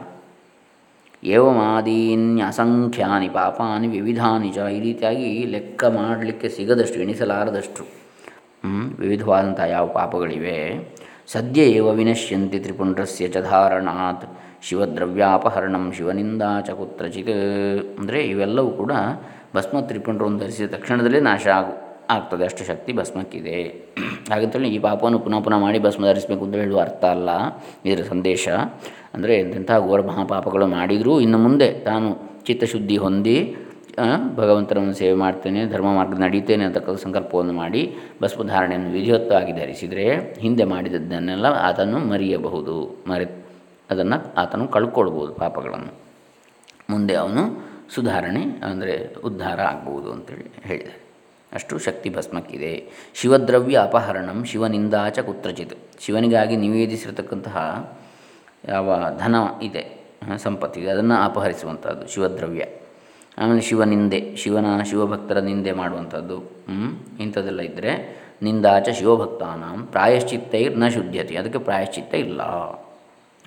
ಅಸಂಖ್ಯಾನಿ ಪಾಪಾನಿ ವಿವಿಧಾನಿ ಚ ಈ ರೀತಿಯಾಗಿ ಲೆಕ್ಕ ಮಾಡಲಿಕ್ಕೆ ಸಿಗದಷ್ಟು, ಎಣಿಸಲಾರದಷ್ಟು. ವಿವಿಧವಾದಂಥ ಯಾವ ಪಾಪಗಳಿವೆ? ಸದ್ಯ ಏವ ವಿನಶ್ಯಂತಿ ತ್ರಿಪುಂಡ್ರಸ್ಯ ಚ ಧಾರಣಾತ್. ಶಿವದ್ರವ್ಯಾಪಹರಣಂ ಶಿವನಿಂದ ಚ ಕುತ್ರಚಿತ್. ಅಂದರೆ ಇವೆಲ್ಲವೂ ಕೂಡ ಭಸ್ಮ ತ್ರಿಪುಂಡ್ರವನ್ನು ಧರಿಸಿದ ತಕ್ಷಣದಲ್ಲೇ ನಾಶ ಆಗು ಆಗ್ತದೆ, ಅಷ್ಟು ಶಕ್ತಿ ಭಸ್ಮಕ್ಕಿದೆ. ಹಾಗಂತೇಳಿ ಈ ಪಾಪವನ್ನು ಪುನಃ ಪುನಃ ಮಾಡಿ ಭಸ್ಮ ಧರಿಸಬೇಕು ಅಂತ ಹೇಳುವ ಅರ್ಥ ಅಲ್ಲ, ಇದರ ಸಂದೇಶ. ಅಂದರೆ ಎಂತೆಂಥ ಘೋರ ಮಹಾಪಾಪಗಳು ಮಾಡಿದರೂ ಇನ್ನು ಮುಂದೆ ತಾನು ಚಿತ್ತಶುದ್ಧಿ ಹೊಂದಿ ಭಗವಂತನನ್ನು ಸೇವೆ ಮಾಡ್ತೇನೆ, ಧರ್ಮ ಮಾರ್ಗ ನಡೀತೇನೆ ಅಂತಕ್ಕಂಥ ಸಂಕಲ್ಪವನ್ನು ಮಾಡಿ ಭಸ್ಮಧಾರಣೆಯನ್ನು ವಿಧಿವತ್ತಾಗಿ ಧರಿಸಿದರೆ ಹಿಂದೆ ಮಾಡಿದದ್ದನ್ನೆಲ್ಲ ಆತನು ಮರೆಯಬಹುದು, ಮರೆ, ಅದನ್ನು ಆತನು ಕಳ್ಕೊಳ್ಬೋದು ಪಾಪಗಳನ್ನು. ಮುಂದೆ ಅವನು ಸುಧಾರಣೆ, ಅಂದರೆ ಉದ್ಧಾರ ಆಗ್ಬೋದು ಅಂತೇಳಿ ಹೇಳಿದ್ದಾರೆ. ಅಷ್ಟು ಶಕ್ತಿ ಭಸ್ಮಕ್ಕಿದೆ. ಶಿವದ್ರವ್ಯ ಅಪಹರಣಂ ಶಿವನಿಂದಾಚ ಕುತ್ರಚಿತ್. ಶಿವನಿಗಾಗಿ ನಿವೇದಿಸಿರತಕ್ಕಂತಹ ಯಾವ ಧನ ಇದೆ ಸಂಪತ್ತಿದೆ ಅದನ್ನು ಅಪಹರಿಸುವಂಥದ್ದು ಶಿವದ್ರವ್ಯ. ಆಮೇಲೆ ಶಿವನಿಂದೆ, ಶಿವನ ಶಿವಭಕ್ತರ ನಿಂದೆ ಮಾಡುವಂಥದ್ದು ಇಂಥದ್ದೆಲ್ಲ ಇದ್ದರೆ ನಿಂದಾಚ ಶಿವಭಕ್ತಾನಾಂ ಪ್ರಾಯಶ್ಚಿತ್ತೈರ್ನ ಶುದ್ಧತೆ ಅದಕ್ಕೆ ಪ್ರಾಯಶ್ಚಿತ್ತ ಇಲ್ಲ.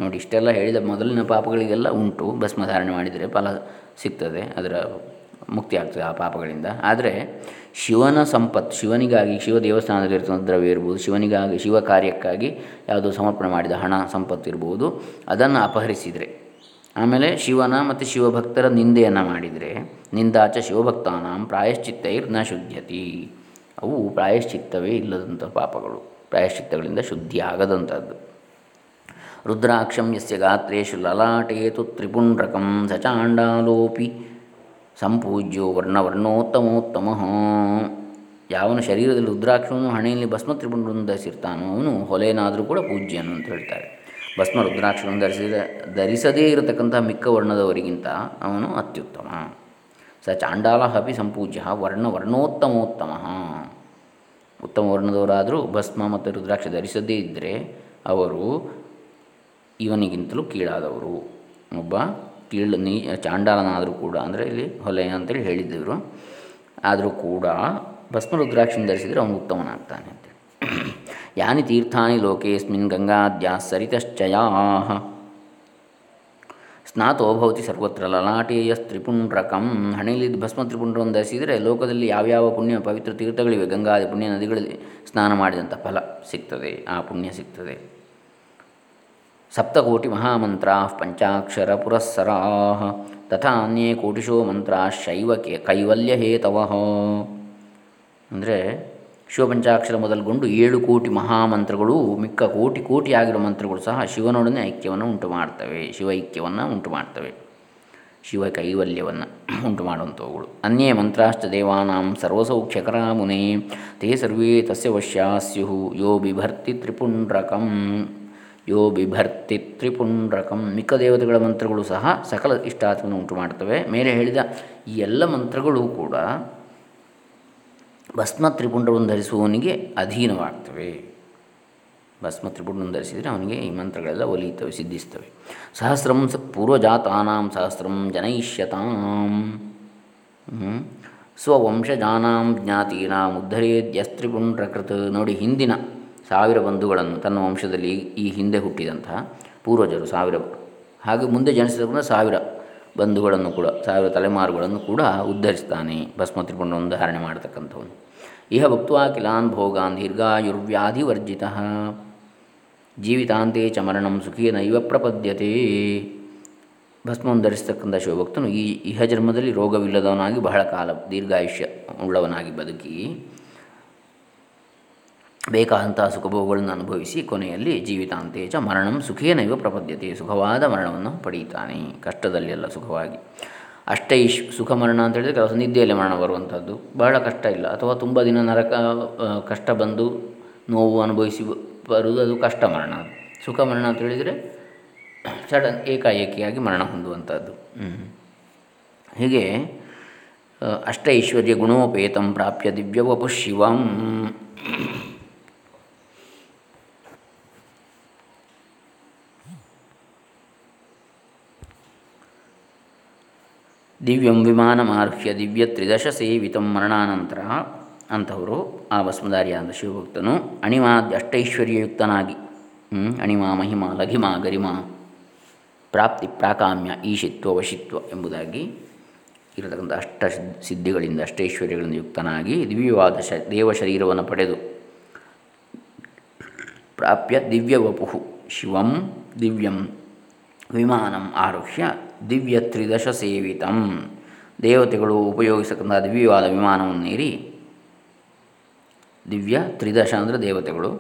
ನೋಡಿ, ಇಷ್ಟೆಲ್ಲ ಹೇಳಿದ ಮೊದಲಿನ ಪಾಪಗಳಿಗೆಲ್ಲ ಉಂಟು. ಭಸ್ಮಧಾರಣೆ ಮಾಡಿದರೆ ಫಲ ಸಿಗ್ತದೆ. ಅದರ ಮುಕ್ತಿ ಆಗ್ತದೆ ಆ ಪಾಪಗಳಿಂದ. ಆದರೆ ಶಿವನ ಸಂಪತ್ತು ಶಿವನಿಗಾಗಿ ಶಿವ ದೇವಸ್ಥಾನದಲ್ಲಿ ದ್ರವ್ಯ ಇರ್ಬೋದು, ಶಿವನಿಗಾಗಿ ಶಿವ ಕಾರ್ಯಕ್ಕಾಗಿ ಯಾವುದೋ ಸಮರ್ಪಣೆ ಮಾಡಿದ ಹಣ ಸಂಪತ್ತು ಇರ್ಬೋದು, ಅದನ್ನು ಅಪಹರಿಸಿದರೆ, ಆಮೇಲೆ ಶಿವನ ಮತ್ತು ಶಿವಭಕ್ತರ ನಿಂದೆಯನ್ನು ಮಾಡಿದರೆ, ನಿಂದಾಚ ಶಿವಭಕ್ತಾನಾಂ ಪ್ರಾಯಶ್ಚಿತ್ತೈರ್ನ ಶುದ್ಧತಿ ಅವು ಪ್ರಾಯಶ್ಚಿತ್ತವೇ ಇಲ್ಲದಂಥ ಪಾಪಗಳು, ಪ್ರಾಯಶ್ಚಿತ್ತಗಳಿಂದ ಶುದ್ಧಿ ಆಗದಂಥದ್ದು ರುದ್ರಾಕ್ಷಂ ಯಸ್ಯ ಗಾತ್ರೇಶು ಲಲಾಟೇತು ತ್ರಿಪುಂಡ್ರಕಂ ಸಚಾಂಡಾಲೋಪಿ ಸಂಪೂಜ್ಯೋ ವರ್ಣವರ್ಣೋತ್ತಮೋತ್ತಮ. ಯಾವನು ಶರೀರದಲ್ಲಿ ರುದ್ರಾಕ್ಷವನ್ನು, ಹಣೆಯಲ್ಲಿ ಭಸ್ಮ ತ್ರಿಪುಂಡವನ್ನು ಧರಿಸಿರ್ತಾನೋ ಅವನು ಹೊಲೆಯನಾದರೂ ಕೂಡ ಪೂಜ್ಯನು ಅಂತ ಹೇಳ್ತಾರೆ. ಭಸ್ಮ ರುದ್ರಾಕ್ಷವನ್ನು ಧರಿಸಿದ, ಧರಿಸದೇ ಇರತಕ್ಕಂಥ ಮಿಕ್ಕ ವರ್ಣದವರಿಗಿಂತ ಅವನು ಅತ್ಯುತ್ತಮ. ಸ ಚಾಂಡಾಲ ಅಪಿ ಸಂಪೂಜ್ಯ ವರ್ಣ ವರ್ಣೋತ್ತಮೋತ್ತಮ ಉತ್ತಮ ವರ್ಣದವರಾದರೂ ಭಸ್ಮ ಮತ್ತು ರುದ್ರಾಕ್ಷ ಧರಿಸದೇ ಇದ್ದರೆ ಅವರು ಇವನಿಗಿಂತಲೂ ಕೀಳಾದವರು. ಒಬ್ಬ ಕೀಳು ನೀ, ಚಾಂಡಾಲನಾದರೂ ಕೂಡ, ಅಂದರೆ ಇಲ್ಲಿ ಹೊಲೆ ಅಂತೇಳಿ ಹೇಳಿದ್ದರು ಆದರೂ ಕೂಡ ಭಸ್ಮ ರುದ್ರಾಕ್ಷನ ಧರಿಸಿದರೆ ಅವನು ಉತ್ತಮನಾಗ್ತಾನೆ ಅಂತೇಳಿ. ಯಾನಿ ತೀರ್ಥಾನಿ ಲೋಕೇಸ್ಮಿನ್ ಗಂಗಾದ್ಯಾ ಸರಿತಶ್ಚಯಾ ಸ್ನಾತೋ ಭವತಿ ಸರ್ವತ್ರ ಲಲಾಟೇಯ ತ್ರಿಪುಂಡ್ರಕಂ. ಹಣೆಯಲ್ಲಿ ಭಸ್ಮ ತ್ರಿಪುಂಡ್ರವನ್ನು ಧರಿಸಿದರೆ ಲೋಕದಲ್ಲಿ ಯಾವ್ಯಾವ ಪುಣ್ಯ ಪವಿತ್ರ ತೀರ್ಥಗಳಿವೆ, ಗಂಗಾದಿ ಪುಣ್ಯ ನದಿಗಳಲ್ಲಿ ಸ್ನಾನ ಮಾಡಿದಂಥ ಫಲ ಸಿಗ್ತದೆ, ಆ ಪುಣ್ಯ ಸಿಗ್ತದೆ. ಸಪ್ತಕೋಟಿ ಮಹಾಮಂತ್ರ ಪಂಚಾಕ್ಷರ ಪುರಸ್ಸರಾ ತಥಾ ಅನ್ಯೇ ಕೋಟಿಶೋ ಮಂತ್ರ ಶೈವ ಕೈವಲ್ಯ ಹೇತವ ಅಂದರೆ ಶಿವಪಂಚಾಕ್ಷರ ಮೊದಲುಗೊಂಡು ಏಳು ಕೋಟಿ ಮಹಾಮಂತ್ರಗಳು, ಮಿಕ್ಕ ಕೋಟಿ ಕೋಟಿ ಆಗಿರೋ ಮಂತ್ರಗಳು ಸಹ ಶಿವನೊಡನೆ ಐಕ್ಯವನ್ನು ಉಂಟು ಮಾಡ್ತವೆ ಶಿವೈಕ್ಯವನ್ನು ಉಂಟು ಮಾಡ್ತವೆ. ಶಿವ ಕೈವಲ್ಯವನ್ನು ಉಂಟು ಮಾಡುವಂಥವುಗಳು. ಅನ್ಯೇ ಮಂತ್ರಾಶ್ಚ ದೇವಾನಾಂ ಸರ್ವಸೌಖ್ಯಕರ ಮುನೇ ತೇ ಸರ್ವೇ ತಸ್ಯ ವಶ್ಯಾ ಸ್ಯು ಯೋ ಬಿಭರ್ತಿ ತ್ರಿಪುಂಡ್ರಕಂ. ಯೋ ಬಿಭರ್ತಿ ತ್ರಿಪುಂಡ್ರಕಂ. ಮಿಕ್ಕ ದೇವತೆಗಳ ಮಂತ್ರಗಳು ಸಹ ಸಕಲ ಇಷ್ಟಾತ್ಮನ ಉಂಟು ಮಾಡ್ತವೆ ಮೇಲೆ ಹೇಳಿದ ಈ ಎಲ್ಲ ಮಂತ್ರಗಳು ಕೂಡ ಭಸ್ಮ ತ್ರಿಪುಂಡವನ್ನು ಧರಿಸುವವನಿಗೆ ಅಧೀನವಾಗ್ತವೆ. ಭಸ್ಮ ತ್ರಿಪುಂಡವನ್ನು ಧರಿಸಿದರೆ ಅವನಿಗೆ ಈ ಮಂತ್ರಗಳೆಲ್ಲ ಒಲಿಯುತ್ತವೆ ಸಿದ್ಧಿಸ್ತವೆ ಸಹಸ್ರಂ ಸ ಪೂರ್ವಜಾತಾನಾಂ ಸಹಸ್ರಂ ಜನಯಿಷ್ಯತಾಂ ಸ್ವವಂಶಜಾನಾಂ ಜ್ಞಾತೀನಾಂ ಉದ್ಧರೇದ್ಯಸ್ತ್ರಿಪುಂಡ್ರಕೃತ್ ನೋಡಿ ಹಿಂದಿನ ಸಾವಿರ ಬಂಧುಗಳನ್ನು ತನ್ನ ವಂಶದಲ್ಲಿ ಈ ಹಿಂದೆ ಹುಟ್ಟಿದಂತಹ ಪೂರ್ವಜರು ಸಾವಿರ, ಹಾಗೆ ಮುಂದೆ ಜನಿಸಿದ ಕೂಡ ಸಾವಿರ ಬಂಧುಗಳನ್ನು ಕೂಡ, ಸಾವಿರ ತಲೆಮಾರುಗಳನ್ನು ಕೂಡ ಉದ್ಧರಿಸ್ತಾನೆ ಭಸ್ಮ ಉದಾಹರಣೆ ಮಾಡತಕ್ಕಂಥವನು. ಇಹ ಭಕ್ತವಾ ಕಿಲಾನ್ ಭೋಗಾನ್ ದೀರ್ಘಾಯುರ್ವ್ಯಾಧಿವರ್ಜಿತ. ಜೀವಿತಾಂತೆ ಚ ಮರಣಂ ಸುಖಿಯ ನೈವ ಪ್ರಪದ್ಯತೆ. ಭಸ್ಮವನ್ನು ಧರಿಸ್ತಕ್ಕಂಥ ಶಿವಭಕ್ತನು ಈ, ಇಹ ಜನ್ಮದಲ್ಲಿ ರೋಗವಿಲ್ಲದವನಾಗಿ ಬಹಳ ಕಾಲ ದೀರ್ಘಾಯುಷ್ಯ ಉಳ್ಳವನಾಗಿ ಬದುಕಿ ಬೇಕಾದಂತಹ ಸುಖಭೋಗಗಳನ್ನು ಅನುಭವಿಸಿ ಕೊನೆಯಲ್ಲಿ ಜೀವಿತಾಂತೇಜ ಮರಣಂ ಸುಖೇನೈವ ಪ್ರಪದ್ಯತೆ, ಸುಖವಾದ ಮರಣವನ್ನು ಪಡೆಯುತ್ತಾನೆ ಕಷ್ಟದಲ್ಲಿ ಅಲ್ಲ ಸುಖವಾಗಿ. ಅಷ್ಟೇ ಇಶ್ ಸುಖ ಮರಣ ಅಂತ ಹೇಳಿದರೆ ಕೆಲವು ನಿದ್ದೆಯಲ್ಲಿ ಮರಣ ಬರುವಂಥದ್ದು. ಬಹಳ ಕಷ್ಟ ಇಲ್ಲ. ಅಥವಾ ತುಂಬ ದಿನ ನರಕ ಕಷ್ಟ ಬಂದು ನೋವು ಅನುಭವಿಸಿ ಬರುವುದು ಅದು ಕಷ್ಟ ಮರಣ. ಸುಖ ಮರಣ ಅಂತ ಹೇಳಿದರೆ ಸಡನ್ ಏಕಾಏಕಿಯಾಗಿ ಮರಣ ಹೊಂದುವಂಥದ್ದು. ಹೀಗೆ ಅಷ್ಟೈಶ್ವರ್ಯ ಗುಣೋಪೇತಂ ಪ್ರಾಪ್ಯ ದಿವ್ಯವಪು ಶಿವಂ. ದಿವ್ಯಂ ವಿಮಾನಮಾರುಹ್ಯ ದಿವ್ಯ ತ್ರಿದಶ ಸೇವಿತಂ ಮರಣಾನಂತರ ಅಂಥವರು ಆ ಭಸ್ಮಧಾರಿಯಾದ ಶಿವಭಕ್ತನು ಅಣಿಮಾದ್ಯ ಅಷ್ಟೈಶ್ವರ್ಯಯುಕ್ತನಾಗಿ ಅಣಿಮಾ ಮಹಿಮಾ ಲಘಿಮಾ ಗರಿಮಾ ಪ್ರಾಪ್ತಿ ಪ್ರಾಕಾಮ್ಯ ಈಶಿತ್ವ ವಶಿತ್ವ ಎಂಬುದಾಗಿ ಇರತಕ್ಕಂಥ ಅಷ್ಟ ಸಿದ್ಧಿಗಳಿಂದ ಅಷ್ಟೈಶ್ವರ್ಯಗಳಿಂದ ಯುಕ್ತನಾಗಿ ದಿವ್ಯವಾದ ಶ ದೇವ ಶರೀರವನ್ನು ಪಡೆದು ಪ್ರಾಪ್ಯ ದಿವ್ಯವಪುಹು ಶಿವಂ ದಿವ್ಯಂ ವಿಮಾನಂ ಆರುಹ್ಯ ದಿವ್ಯ ತ್ರಿದಶ ಸೇವಿತಂ ದೇವತೆಗಳು ಉಪಯೋಗಿಸತಕ್ಕಂಥ ದಿವ್ಯವಾದ ವಿಮಾನವನ್ನೇರಿ ದಿವ್ಯ ತ್ರಿದಶ ಅಂದರೆ ದೇವತೆಗಳು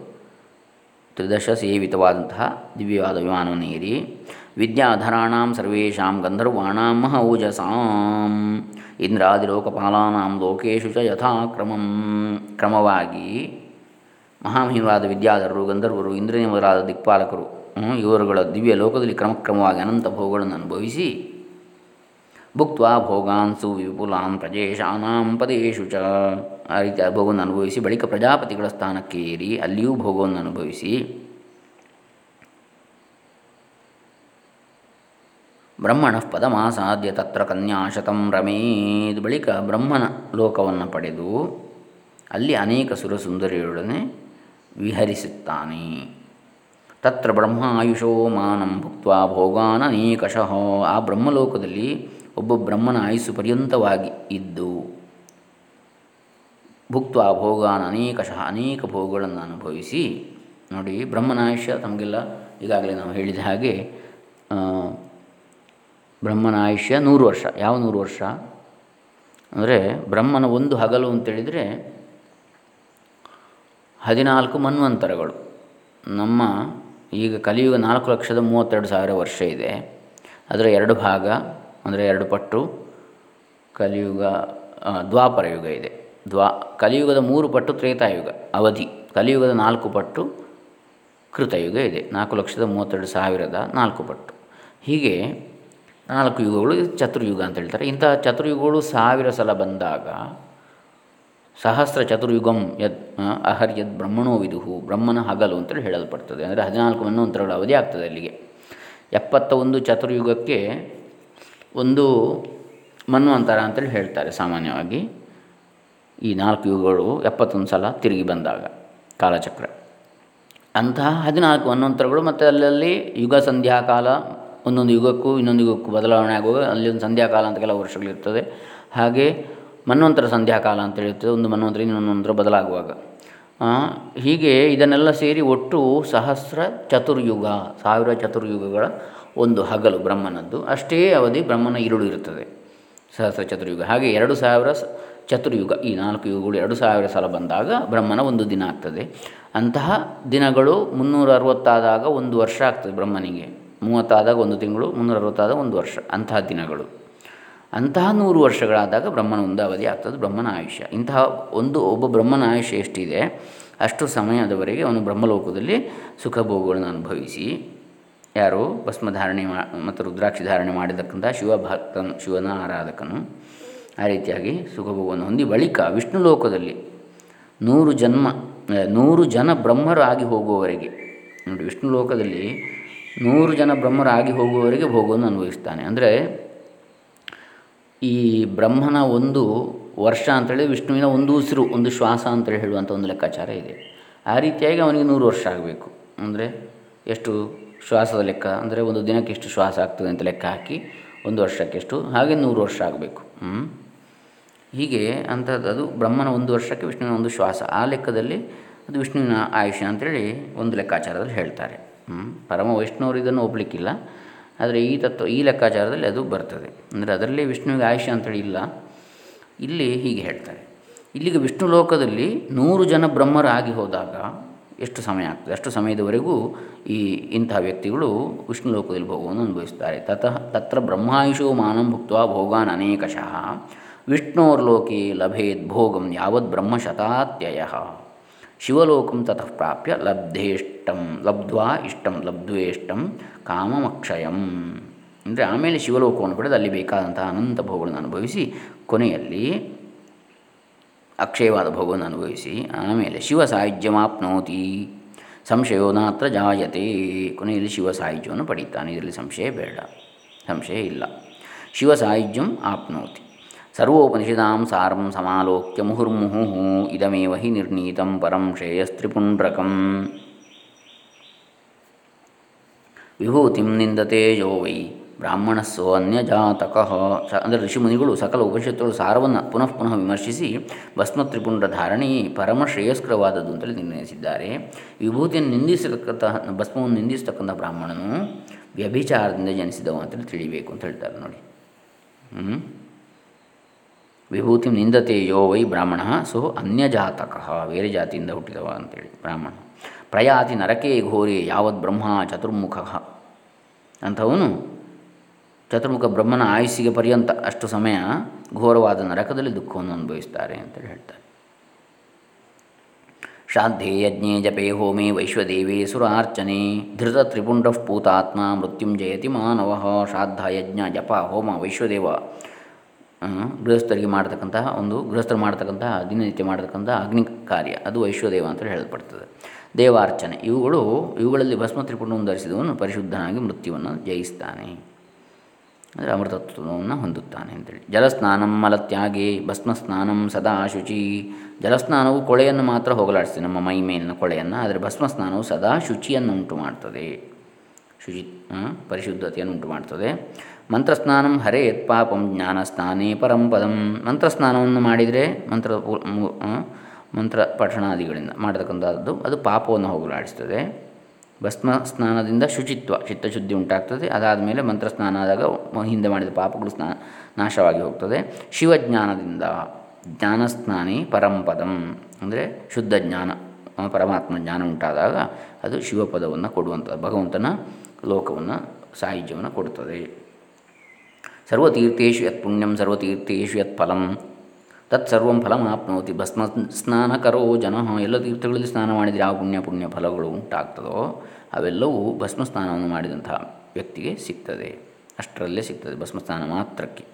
ತ್ರಿದಶ ಸೇವಿತವಾದಂತಹ ದಿವ್ಯವಾದ ವಿಮಾನವನ್ನೇರಿ ವಿದ್ಯಾಧರಾಣಾಂ ಸರ್ವೇಷಾಂ ಗಂಧರ್ವಾಣಾಂ ಮಹೌಜಸಾಂ, ಇಂದ್ರಾದಿಲೋಕಪಾಲಾನಾಂ ಲೋಕೇಶು ಚ ಯಥಾಕ್ರಮಂ. ಕ್ರಮವಾಗಿ ಮಹಾಮಹಿಮವಾದ ವಿದ್ಯಾಧರರು, ಗಂಧರ್ವರು ಇಂದ್ರನೇ ಮೊದಲಾದ ದಿಕ್ಪಾಲಕರು ಇವರುಗಳ ದಿವ್ಯ ಲೋಕದಲ್ಲಿ ಕ್ರಮಕ್ರಮವಾಗಿ ಅನಂತ ಭೋಗಗಳನ್ನು ಅನುಭವಿಸಿ ಭುಕ್ತ ಭೋಗಾನ್ಸು ವಿಪುಲಾನ್ ಪ್ರಜೇಶಾನಾಂ ಪದೇಶು ಚ ಆ ರೀತಿಯ ಭೋಗವನ್ನು ಅನುಭವಿಸಿ, ಬಳಿಕ ಪ್ರಜಾಪತಿಗಳ ಸ್ಥಾನಕ್ಕೆ ಏರಿ ಅಲ್ಲಿಯೂ ಭೋಗವನ್ನು ಅನುಭವಿಸಿ, ಬ್ರಹ್ಮಣ ಪದಮಾಸಾಧ್ಯ ತತ್ರ ಕನ್ಯಾಶತಂ ರಮೇದ್. ಬಳಿಕ ಬ್ರಹ್ಮನ ಲೋಕವನ್ನು ಪಡೆದು ಅಲ್ಲಿ ಅನೇಕ ಸುರಸುಂದರಿಯೊಡನೆ ವಿಹರಿಸುತ್ತಾನೆ. ತತ್ರ ಬ್ರಹ್ಮ ಆಯುಷೋ ಮಾನಂ ಭುಕ್ತ ಭೋಗಾನ ಅನೇಕಶಃ ಆ ಬ್ರಹ್ಮಲೋಕದಲ್ಲಿ ಒಬ್ಬ ಬ್ರಹ್ಮನ ಆಯುಸ್ಸು ಪರ್ಯಂತವಾಗಿ ಇದ್ದು ಭುಕ್ತ ಭೋಗಾನ ಅನೇಕಶಃ ಅನೇಕ ಭೋಗಗಳನ್ನು ಅನುಭವಿಸಿ, ನೋಡಿ ಬ್ರಹ್ಮನ ಆಯುಷ್ಯ ತಮಗೆಲ್ಲ ಈಗಾಗಲೇ ನಾವು ಹೇಳಿದ ಹಾಗೆ ಬ್ರಹ್ಮನ ಆಯುಷ್ಯ ನೂರು ವರ್ಷ. ಯಾವ ನೂರು ವರ್ಷ? ಅಂದರೆ ಬ್ರಹ್ಮನ ಒಂದು ಹಗಲು ಅಂತೇಳಿದರೆ ಹದಿನಾಲ್ಕು ಮನ್ವಂತರಗಳು. ನಮ್ಮ ಈಗ ಕಲಿಯುಗ ನಾಲ್ಕು ಲಕ್ಷದ ಮೂವತ್ತೆರಡು ಸಾವಿರ ವರ್ಷ ಇದೆ. ಅದರ ಎರಡು ಭಾಗ, ಅಂದರೆ ಎರಡು ಪಟ್ಟು, ಕಲಿಯುಗ ದ್ವಾಪರ ಯುಗ ಇದೆ. ದ್ವಾ, ಕಲಿಯುಗದ ಮೂರು ಪಟ್ಟು ತ್ರೇತಾಯುಗ, ಅವಧಿ. ಕಲಿಯುಗದ ನಾಲ್ಕು ಪಟ್ಟು ಕೃತಯುಗ ಇದೆ. ನಾಲ್ಕು ಲಕ್ಷದ ಮೂವತ್ತೆರಡು ಸಾವಿರದ ನಾಲ್ಕು ಪಟ್ಟು. ಹೀಗೆ ನಾಲ್ಕು ಯುಗಗಳು ಚತುರ್ಯುಗ ಅಂತ ಹೇಳ್ತಾರೆ. ಇಂಥ ಚತುರ್ಯುಗಗಳು ಸಾವಿರ ಸಲ ಬಂದಾಗ ಸಹಸ್ರ ಚತುರ್ಯುಗಂ ಯದ್ ಅಹರ್ಯದ್ ಬ್ರಹ್ಮಣೋ ವಿದುಹು, ಬ್ರಹ್ಮನ ಹಗಲು ಅಂತೇಳಿ ಹೇಳಲ್ಪಡ್ತದೆ. ಅಂದರೆ ಹದಿನಾಲ್ಕು ಮನ್ವಂತರಗಳ ಅವಧಿ ಆಗ್ತದೆ ಅಲ್ಲಿಗೆ. ಎಪ್ಪತ್ತ ಒಂದು ಚತುರ್ಯುಗಕ್ಕೆ ಒಂದು ಮನ್ವಂತರ ಅಂತೇಳಿ ಹೇಳ್ತಾರೆ ಸಾಮಾನ್ಯವಾಗಿ ಈ ನಾಲ್ಕು ಯುಗಗಳು ಎಪ್ಪತ್ತೊಂದು ಸಲ ತಿರುಗಿ ಬಂದಾಗ ಕಾಲಚಕ್ರ. ಅಂತಹ ಹದಿನಾಲ್ಕು ಮನ್ವಂತರಗಳು ಮತ್ತು ಅಲ್ಲಲ್ಲಿ ಯುಗ ಸಂಧ್ಯಾಕಾಲ ಒಂದೊಂದು ಯುಗಕ್ಕೂ ಇನ್ನೊಂದು ಯುಗಕ್ಕೂ ಬದಲಾವಣೆ ಆಗುವಾಗ ಅಲ್ಲಿ ಒಂದು ಸಂಧ್ಯಾಕಾಲ ಅಂತ ಕೆಲವು ವರ್ಷಗಳಿರ್ತದೆ. ಹಾಗೆ ಮನ್ವಂತರ ಸಂಧ್ಯಾಕಾಲ ಅಂತ ಹೇಳ್ತದೆ ಒಂದು ಮನ್ವಂತರ, ಇನ್ನೊಂದು ಬದಲಾಗುವಾಗ. ಹೀಗೆ ಇದನ್ನೆಲ್ಲ ಸೇರಿ ಒಟ್ಟು ಸಹಸ್ರ ಚತುರ್ಯುಗ, ಸಾವಿರ ಚತುರ್ಯುಗಗಳ ಒಂದು ಹಗಲು ಬ್ರಹ್ಮನದ್ದು. ಅಷ್ಟೇ ಅವಧಿ ಬ್ರಹ್ಮನ ಇರುಳು ಇರುತ್ತದೆ. ಸಹಸ್ರ ಚತುರ್ಯುಗ. ಹಾಗೆ ಎರಡು ಸಾವಿರ ಚತುರ್ಯುಗ, ಈ ನಾಲ್ಕು ಯುಗಗಳು ಎರಡು ಸಾವಿರ ಸಲ ಬಂದಾಗ ಬ್ರಹ್ಮನ ಒಂದು ದಿನ ಆಗ್ತದೆ. ಅಂತಹ ದಿನಗಳು ಮುನ್ನೂರ ಅರವತ್ತಾದಾಗ ಒಂದು ವರ್ಷ ಆಗ್ತದೆ ಬ್ರಹ್ಮನಿಗೆ. ಮೂವತ್ತಾದಾಗ ಒಂದು ತಿಂಗಳು ಮುನ್ನೂರ ಅರವತ್ತಾದಾಗ ಒಂದು ವರ್ಷ. ಅಂತಹ ದಿನಗಳು. ಅಂತಹ ನೂರು ವರ್ಷಗಳಾದಾಗ ಬ್ರಹ್ಮನ ಒಂದು ಅವಧಿ ಆಗ್ತದೆ, ಬ್ರಹ್ಮನ ಆಯುಷ್ಯ. ಇಂತಹ ಒಂದು ಒಬ್ಬ ಬ್ರಹ್ಮನ ಆಯುಷ್ಯ ಎಷ್ಟಿದೆ, ಅಷ್ಟು ಸಮಯದವರೆಗೆ ಅವನು ಬ್ರಹ್ಮಲೋಕದಲ್ಲಿ ಸುಖ ಭೋಗಗಳನ್ನು ಅನುಭವಿಸಿ. ಯಾರು? ಭಸ್ಮಧಾರಣೆ ಮಾ, ಮತ್ತು ರುದ್ರಾಕ್ಷಿ ಧಾರಣೆ ಮಾಡಿದಕ್ಕಂಥ ಶಿವಭಕ್ತನು, ಶಿವನ ಆರಾಧಕನು. ಆ ರೀತಿಯಾಗಿ ಸುಖಭೋಗವನ್ನು ಹೊಂದಿ ಬಳಿಕ ವಿಷ್ಣು ಲೋಕದಲ್ಲಿ ನೂರು ಜನ್ಮ ನೂರು ಜನ ಬ್ರಹ್ಮರು ಆಗಿ ಹೋಗುವವರೆಗೆ, ನೋಡಿ ವಿಷ್ಣು ಲೋಕದಲ್ಲಿ ನೂರು ಜನ ಬ್ರಹ್ಮರು ಆಗಿ ಹೋಗುವವರೆಗೆ ಭೋಗವನ್ನು ಅನುಭವಿಸ್ತಾನೆ. ಅಂದರೆ ಈ ಬ್ರಹ್ಮನ ಒಂದು ವರ್ಷ ಅಂತೇಳಿ ವಿಷ್ಣುವಿನ ಒಂದು ಉಸಿರು, ಒಂದು ಶ್ವಾಸ ಅಂತೇಳಿ ಹೇಳುವಂಥ ಒಂದು ಲೆಕ್ಕಾಚಾರ ಇದೆ. ಆ ರೀತಿಯಾಗಿ ಅವನಿಗೆ ನೂರು ವರ್ಷ ಆಗಬೇಕು. ಅಂದರೆ ಎಷ್ಟು ಶ್ವಾಸದ ಲೆಕ್ಕ? ಅಂದರೆ ಒಂದು ದಿನಕ್ಕೆ ಎಷ್ಟು ಶ್ವಾಸ ಆಗ್ತದೆ ಅಂತ ಲೆಕ್ಕ ಹಾಕಿ ಒಂದು ವರ್ಷಕ್ಕೆ ಎಷ್ಟು? ಹಾಗೆ ನೂರು ವರ್ಷ ಆಗಬೇಕು. ಹೀಗೆ ಅಂಥದ್ದು, ಅದು ಬ್ರಹ್ಮನ ಒಂದು ವರ್ಷಕ್ಕೆ ವಿಷ್ಣುವಿನ ಒಂದು ಶ್ವಾಸ. ಆ ಲೆಕ್ಕದಲ್ಲಿ ಅದು ವಿಷ್ಣುವಿನ ಆಯುಷ್ಯ ಅಂತೇಳಿ ಒಂದು ಲೆಕ್ಕಾಚಾರದಲ್ಲಿ ಹೇಳ್ತಾರೆ. ಪರಮ ವೈಷ್ಣವರು ಇದನ್ನು ಒಪ್ಪಲಿಕ್ಕಿಲ್ಲ ಆದರೆ ಈ ತತ್ವ, ಈ ಲೆಕ್ಕಾಚಾರದಲ್ಲಿ ಅದು ಬರ್ತದೆ. ಅಂದರೆ ಅದರಲ್ಲಿ ವಿಷ್ಣುವಿಗೆ ಆಯುಷ್ಯ ಅಂತೇಳಿ ಇಲ್ಲ. ಇಲ್ಲಿ ಹೀಗೆ ಹೇಳ್ತಾರೆ. ಇಲ್ಲಿಗೆ ವಿಷ್ಣು ಲೋಕದಲ್ಲಿ ನೂರು ಜನ ಬ್ರಹ್ಮರಾಗಿ ಹೋದಾಗ ಎಷ್ಟು ಸಮಯ ಆಗ್ತದೆ? ಅಷ್ಟು ಸಮಯದವರೆಗೂ ಈ ಇಂತಹ ವ್ಯಕ್ತಿಗಳು ವಿಷ್ಣು ಲೋಕದಲ್ಲಿ ಭೋಗವನ್ನು ಅನುಭವಿಸ್ತಾರೆ. ತತಃ, ತತ್ರ ಬ್ರಹ್ಮಾಯುಷೋ ಮಾನಂ ಭುಕ್ತ ಭೋಗಾನ್ ಅನೇಕಶಃ. ವಿಷ್ಣೋರ್ಲೋಕೆ ಲಭೇದ್ ಭೋಗಂ ಯಾವತ್ ಬ್ರಹ್ಮಶತಾತ್ಯಯ ಶಿವಲೋಕಂ ತತಃ ಪ್ರಾಪ್ಯ ಲಬ್ಧೇಷ್ಟಂ, ಲಬ್ಧ್ವಾ ಇಷ್ಟಂ, ಲಬ್ಧ್ವೇಷ್ಟಂ, ಕಾಮಮಕ್ಷಯಂ. ಅಂದರೆ ಆಮೇಲೆ ಶಿವಲೋಕವನ್ನು ಪಡೆದು ಅಲ್ಲಿ ಬೇಕಾದಂತಹ ಅನಂತ ಭೋಗಗಳನ್ನು ಅನುಭವಿಸಿ ಕೊನೆಯಲ್ಲಿ ಅಕ್ಷಯವಾದ ಭೋಗವನ್ನು ಅನುಭವಿಸಿ ಆಮೇಲೆ ಶಿವ ಆಪ್ನೋತಿ ಸಂಶಯೋ ನಾತ್ರ ಜಾಯತೆ. ಕೊನೆಯಲ್ಲಿ ಶಿವ ಸಾಹಿತ್ಯವನ್ನು ಪಡೀತಾನೆ. ಇದರಲ್ಲಿ ಸಂಶಯ ಬೇಡ. ಸಂಶಯ ಇಲ್ಲ. ಶಿವ ಸಾಯುಜ್ಯಂ ಆಪ್ನೋತಿ. ಸರ್ವೋಪನಿಷದಾಂ ಸಾರಂ ಸಮಾಲೋಕ್ಯ ಮುಹುರ್ಮುಹು ಇದಮೇವ ಹಿ ನಿರ್ಣೀತಂ ಪರಂ ಶ್ರೇಯಸ್ತ್ರಿಪುಂಡ್ರಕಂ ವಿಭೂತಿಂ ನಿಂದತೆ ಯೋ ವೈ ಬ್ರಾಹ್ಮಣಸ್ಸೋ ಅನ್ಯಜಾತಕ ಅಂದರೆ ಋಷಿಮುನಿಗಳು ಸಕಲ ಉಪನಿಷತ್ತುಗಳು ಸಾರವನ್ನು ಪುನಃ ಪುನಃ ವಿಮರ್ಶಿಸಿ ಭಸ್ಮ ತ್ರಿಪುಂಡ ಪರಮ ಶ್ರೇಯಸ್ಕರವಾದದ್ದು ಅಂತೇಳಿ ನಿರ್ಣಯಿಸಿದ್ದಾರೆ। ವಿಭೂತಿಯನ್ನು ನಿಂದಿಸತಕ್ಕಂತಹ ಭಸ್ಮವನ್ನು ನಿಂದಿಸತಕ್ಕಂಥ ಬ್ರಾಹ್ಮಣನು ವ್ಯಭಿಚಾರದಿಂದ ಜನಿಸಿದವ ಅಂತೇಳಿ ತಿಳಿಬೇಕು ಅಂತ ಹೇಳ್ತಾರೆ ನೋಡಿ. ಹ್ಞೂ ವಿಭೂತಿ ನಿಂದತೆ ಯೋ ವೈ ಬ್ರಾಹ್ಮಣ ಸೊ ಅನ್ಯಜಾತಕ, ಬೇರೆ ಜಾತಿಯಿಂದ ಹುಟ್ಟಿದವ ಅಂತೇಳಿ ಬ್ರಾಹ್ಮಣ. ಪ್ರಯಾತಿ ನರಕೇ ಘೋರೆ ಯಾವತ್ ಬ್ರಹ್ಮ ಚತುರ್ಮುಖ. ಅಂಥವನು ಚತುರ್ಮುಖ ಬ್ರಹ್ಮನ ಆಯುಸ್ಸಿಗೆ ಪರ್ಯಂತ ಅಷ್ಟು ಸಮಯ ಘೋರವಾದ ನರಕದಲ್ಲಿ ದುಃಖವನ್ನು ಅನುಭವಿಸ್ತಾರೆ ಅಂತೇಳಿ ಹೇಳ್ತಾರೆ. ಶ್ರಾದ್ಧೆ ಯಜ್ಞೆ ಜಪೇ ಹೋಮೆ ವೈಶ್ವದೇವೇ ಸುರಾರ್ಚನೆ, ಧೃತ ತ್ರಿಪುಂಡ ಪೂತಾತ್ಮ ಮೃತ್ಯುಂಜಯತಿ ಮಾನವ ಶ್ರಾದ್ದ ಯಜ್ಞ ಜಪ ಹೋಮ ವೈಶ್ವದೇವ. ಗೃಹಸ್ಥರಿಗೆ ಮಾಡತಕ್ಕಂತಹ ಒಂದು, ಗೃಹಸ್ಥರು ಮಾಡತಕ್ಕಂತಹ ದಿನನಿತ್ಯ ಮಾಡತಕ್ಕಂಥ ಅಗ್ನಿ ಕಾರ್ಯ. ಅದು ವೈಶ್ವದೇವ ಅಂತ ಹೇಳಲ್ಪಡ್ತದೆ. ದೇವಾರ್ಚನೆ. ಇವುಗಳು, ಇವುಗಳಲ್ಲಿ ಭಸ್ಮ ತ್ರಿಪುಣವನ್ನು ಧರಿಸಿದವನು ಪರಿಶುದ್ಧನಾಗಿ ಮೃತ್ಯುವನ್ನು ಜಯಿಸ್ತಾನೆ. ಅಂದರೆ ಅಮೃತತ್ವವನ್ನು ಹೊಂದುತ್ತಾನೆ ಅಂತೇಳಿ. ಜಲಸ್ನಾನಂ ಮಲತ್ಯಾಗೆ ಭಸ್ಮ ಸ್ನಾನಂ ಸದಾ ಶುಚಿ. ಜಲಸ್ನಾನವು ಕೊಳೆಯನ್ನು ಮಾತ್ರ ಹೋಗಲಾಡಿಸ್ತದೆ ನಮ್ಮ ಮೈ ಮೇಲಿನ ಕೊಳೆಯನ್ನು. ಆದರೆ ಭಸ್ಮ ಸ್ನಾನವು ಸದಾ ಶುಚಿಯನ್ನು ಉಂಟು ಮಾಡ್ತದೆ ಶುಚಿ ಪರಿಶುದ್ಧತೆಯನ್ನು ಉಂಟು ಮಾಡ್ತದೆ ಮಂತ್ರಸ್ನಾನಂ ಹರೇತ್ ಪಾಪಂ ಜ್ಞಾನ ಪರಂ ಪದಂ. ಮಂತ್ರಸ್ನಾನವನ್ನು ಮಾಡಿದರೆ ಮಂತ್ರ ಮಂತ್ರ ಪಠಣಾದಿಗಳಿಂದ ಮಾಡತಕ್ಕಂಥದ್ದು ಅದು ಪಾಪವನ್ನು ಹೋಗಲಾಡಿಸ್ತದೆ. ಭಸ್ಮ ಸ್ನಾನದಿಂದ ಶುಚಿತ್ವ, ಚಿತ್ತಶುದ್ಧಿ ಉಂಟಾಗ್ತದೆ. ಅದಾದ ಮೇಲೆ ಮಂತ್ರ ಸ್ನಾನ ಆದಾಗ ಹಿಂದೆ ಮಾಡಿದ ಪಾಪಗಳು ಸ್ನಾ ನಾಶವಾಗಿ ಹೋಗ್ತದೆ. ಶಿವಜ್ಞಾನದಿಂದ ಜ್ಞಾನಸ್ನಾನಿ ಪರಂಪದಂ ಅಂದರೆ ಶುದ್ಧ ಜ್ಞಾನ ಪರಮಾತ್ಮ ಜ್ಞಾನ ಉಂಟಾದಾಗ ಅದು ಶಿವಪದವನ್ನು ಕೊಡುವಂಥದ್ದು ಭಗವಂತನ ಲೋಕವನ್ನು ಸಾಹಿತ್ಯವನ್ನು ಕೊಡುತ್ತದೆ ಸರ್ವತೀರ್ಥೇಶು ಯತ್ ಪುಣ್ಯಂ ಸರ್ವತೀರ್ಥೇಶು ಯತ್ ಫಲಂ. ತತ್ಸರ್ವಂ ಫಲಮಾಪ್ನೋತಿ. ಭಸ್ಮ ಸ್ನಾನಕರೋ ಜನ. ಎಲ್ಲ ತೀರ್ಥಗಳಲ್ಲಿ ಸ್ನಾನ ಮಾಡಿದರೆ ಯಾವ ಪುಣ್ಯ ಪುಣ್ಯ ಫಲಗಳು ಉಂಟಾಗ್ತದೋ ಅವೆಲ್ಲವೂ ಭಸ್ಮ ಸ್ನಾನವನ್ನು ಮಾಡಿದಂಥ ವ್ಯಕ್ತಿಗೆ ಸಿಗ್ತದೆ. ಅಷ್ಟರಲ್ಲೇ ಸಿಗ್ತದೆ ಭಸ್ಮ ಸ್ನಾನ ಮಾತ್ರಕ್ಕೆ.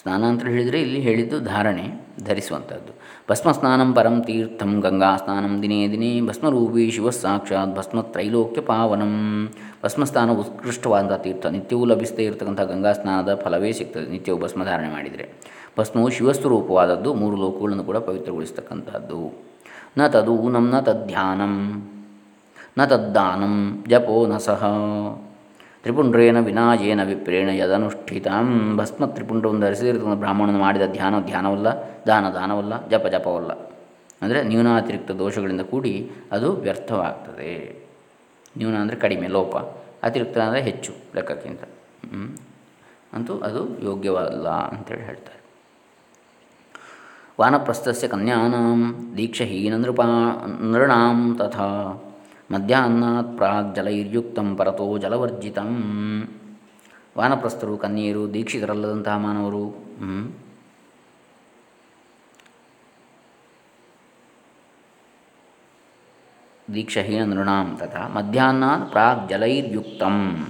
ಸ್ನಾನ ಅಂತ ಹೇಳಿದರೆ ಇಲ್ಲಿ ಹೇಳಿದ್ದು ಧಾರಣೆ ಧರಿಸುವಂಥದ್ದು. ಭಸ್ಮ ಸ್ನಾನಂ ಪರಂ ತೀರ್ಥಂ ಗಂಗಾ ಸ್ನಾನಂ ದಿನೇ ದಿನೇ ಭಸ್ಮರೂಪಿ ಶಿವ ಸಾಕ್ಷಾತ್ ಭಸ್ಮ ತ್ರೈಲೋಕ್ಯ ಪಾವನಂ. ಭಸ್ಮಸ್ನಾನ ಉತ್ಕೃಷ್ಟವಾದಂಥ ತೀರ್ಥ. ನಿತ್ಯವೂ ಲಭಿಸದೇ ಇರತಕ್ಕಂಥ ಗಂಗಾ ಸ್ನಾನದ ಫಲವೇ ಸಿಗ್ತದೆ. ನಿತ್ಯವೂ ಭಸ್ಮಧಾರಣೆ ಮಾಡಿದರೆ. ಭಸ್ಮವು ಶಿವಸ್ವರೂಪವಾದದ್ದು ಮೂರು ಲೋಕಗಳನ್ನು ಕೂಡ ಪವಿತ್ರಗೊಳಿಸ್ತಕ್ಕಂಥದ್ದು. ನ ತದೂ ನಂ ನ ತದ್ಧ್ಯಾನಂ. ನ ತದ್ದಾನಂ ಜಪೋ ನ ಸಹ. ತ್ರಿಪುಂಡ್ರೇನ ವಿನಾಯೇನ ವಿಪ್ರೇಣ ಯದನುಷ್ಠಿತಾಂ. ಭಸ್ಮ ತ್ರಿಪುಂಡವನ್ನು ಧರಿಸಿರ್ತಕ್ಕಂಥ ಬ್ರಾಹ್ಮಣನು ಮಾಡಿದ ಧ್ಯಾನ, ಧ್ಯಾನವಲ್ಲ, ದಾನ, ದಾನವಲ್ಲ, ಜಪ, ಜಪವಲ್ಲ. ಅಂದರೆ ನ್ಯೂನಾತಿರಿಕ್ತ ದೋಷಗಳಿಂದ ಕೂಡಿ ಅದು ವ್ಯರ್ಥವಾಗ್ತದೆ. ನ್ಯೂನ ಅಂದರೆ ಕಡಿಮೆ, ಲೋಪ. ಅತಿರಿಕ್ತ ಅಂದರೆ ಹೆಚ್ಚು ಲೆಕ್ಕಕ್ಕಿಂತ. ಅಂತೂ ಅದು ಯೋಗ್ಯವಲ್ಲ ಅಂತೇಳಿ ಹೇಳ್ತಾರೆ. ವಾನಪ್ರಸ್ಥಸ್ಯ ಕನ್ಯಾನಾಂ ದೀಕ್ಷಹೀನ ನೃಪಾ ನೃಣಾಂ ತಥಾ. ಮಧ್ಯಾಹ್ನಾತ್ ಪ್ರಾಗ್ ಜಲೈರ್ಯುಕ್ತಂ ಪರತೋ ಜಲವರ್ಜಿತಂ. ವಾನಪ್ರಸ್ಥರು ಕನ್ನೀರು ದೀಕ್ಷಿತರಲ್ಲದಂತಹ ಮಾನವರು ದೀಕ್ಷಹೀನ ನೃಣಾಂ ತಥಾ. ಮಧ್ಯಾಹ್ನಾತ್ ಪ್ರಾಗ್ ಜಲೈರ್ಯುಕ್ತಂ.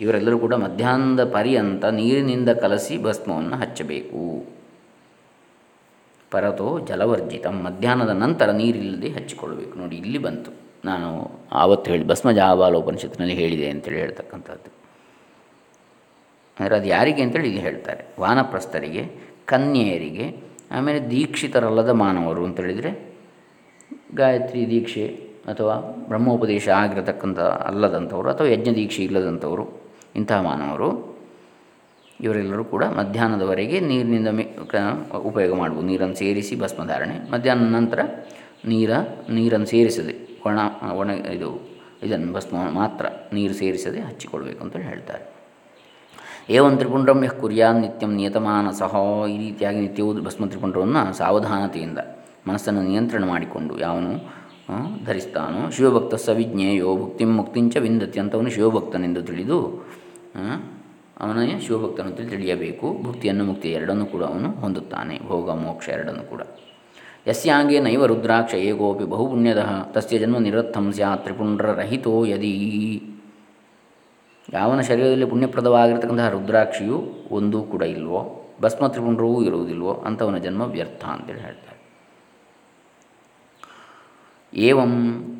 ಇವರೆಲ್ಲರೂ ಕೂಡ ಮಧ್ಯಾಹ್ನದ ಪರ್ಯಂತ ನೀರಿನಿಂದ ಕಲಸಿ ಭಸ್ಮವನ್ನು ಹಚ್ಚಬೇಕು. ಪರತೋ ಜಲವರ್ಜಿತ. ಮಧ್ಯಾಹ್ನದ ನಂತರ ನೀರಿಲ್ಲದೆ ಹಚ್ಚಿಕೊಳ್ಳಬೇಕು. ನೋಡಿ, ಇಲ್ಲಿ ಬಂತು. ನಾನು ಆವತ್ತು ಹೇಳಿ ಭಸ್ಮ ಉಪನಿಷತ್ತಿನಲ್ಲಿ ಹೇಳಿದೆ ಅಂತೇಳಿ ಹೇಳ್ತಕ್ಕಂಥದ್ದು. ಅಂದರೆ ಅದು ಯಾರಿಗೆ ಅಂತೇಳಿ ಇಲ್ಲಿ ಹೇಳ್ತಾರೆ. ವಾನಪ್ರಸ್ಥರಿಗೆ, ಕನ್ಯೆಯರಿಗೆ, ಆಮೇಲೆ ದೀಕ್ಷಿತರಲ್ಲದ ಮಾನವರು ಅಂತೇಳಿದರೆ ಗಾಯತ್ರಿ, ದೀಕ್ಷೆ ಅಥವಾ ಬ್ರಹ್ಮೋಪದೇಶ ಆಗಿರತಕ್ಕಂಥ ಅಲ್ಲದಂಥವರು ಅಥವಾ ಯಜ್ಞ ದೀಕ್ಷೆ ಇಲ್ಲದಂಥವರು, ಇಂತಹ ಮಾನವರು, ಇವರೆಲ್ಲರೂ ಕೂಡ ಮಧ್ಯಾಹ್ನದವರೆಗೆ ನೀರಿನಿಂದ ಮೇ ಉಪಯೋಗ ಮಾಡ್ಬೋದು. ನೀರನ್ನು ಸೇರಿಸಿ ಭಸ್ಮಧಾರಣೆ. ಮಧ್ಯಾಹ್ನ ನಂತರ ನೀರ, ನೀರನ್ನು ಸೇರಿಸದೆ ಒಣ ಒಣ ಇದು, ಇದನ್ನು ಭಸ್ಮ ಮಾತ್ರ ನೀರು ಸೇರಿಸದೆ ಹಚ್ಚಿಕೊಳ್ಬೇಕು ಅಂತೇಳಿ ಹೇಳ್ತಾರೆ. ಏವಂ ತ್ರಿಪುಂಡ್ರಂ ಯಃ ಕುರ್ಯಾನ್ ನಿತ್ಯಂ ನಿಯತಮಾನಸಃ ಈ ರೀತಿಯಾಗಿ ನಿತ್ಯವೂ ಭಸ್ಮ ತ್ರಿಪುಂಡ್ರವನ್ನು ಸಾವಧಾನತೆಯಿಂದ ಮನಸ್ಸನ್ನು ನಿಯಂತ್ರಣ ಮಾಡಿಕೊಂಡು ಯಾವನು ಧರಿಸ್ತಾನೋ ಶಿವಭಕ್ತ ಸವಿಜ್ಞೇಯೋ ಭುಕ್ತಿಂ ಮುಕ್ತಿಂಚ ವಿಂದತಿ ಅಂತವನು ಶಿವಭಕ್ತನೆಂದು ತಿಳಿದು ಅವನೇ ಶಿವಭಕ್ತನು ತಿಳಿಯಬೇಕು. ಭುಕ್ತಿಯನ್ನು ಮುಕ್ತಿ ಎರಡನ್ನೂ ಕೂಡ ಅವನು ಹೊಂದುತ್ತಾನೆ. ಭೋಗ, ಮೋಕ್ಷ ಎರಡನ್ನೂ ಕೂಡ. ಯಸ್ಯಾಂಗೆ ನೈವ ರುದ್ರಾಕ್ಷ ಏಕೋಪಿ ಬಹುಪುಣ್ಯದ ತಸ್ಯ ಜನ್ಮ ನಿರರ್ಥಂ ಸ್ಯಾತ್ ತ್ರಿಪುಂಡ್ರರಹಿತೋ ಯದಿ ಯಾವನ ಶರೀರದಲ್ಲಿ ಪುಣ್ಯಪ್ರದವಾಗಿರ್ತಕ್ಕಂತಹ ರುದ್ರಾಕ್ಷಿಯು ಒಂದೂ ಕೂಡ ಇಲ್ವೋ? ಭಸ್ಮ ತ್ರಿಪುಂಡ್ರವೂ ಇರುವುದಿಲ್ವೋ? ಅಂಥವನ ಜನ್ಮ ವ್ಯರ್ಥ ಅಂತೇಳಿ ಹೇಳ್ತಾರೆ. ಏವಂ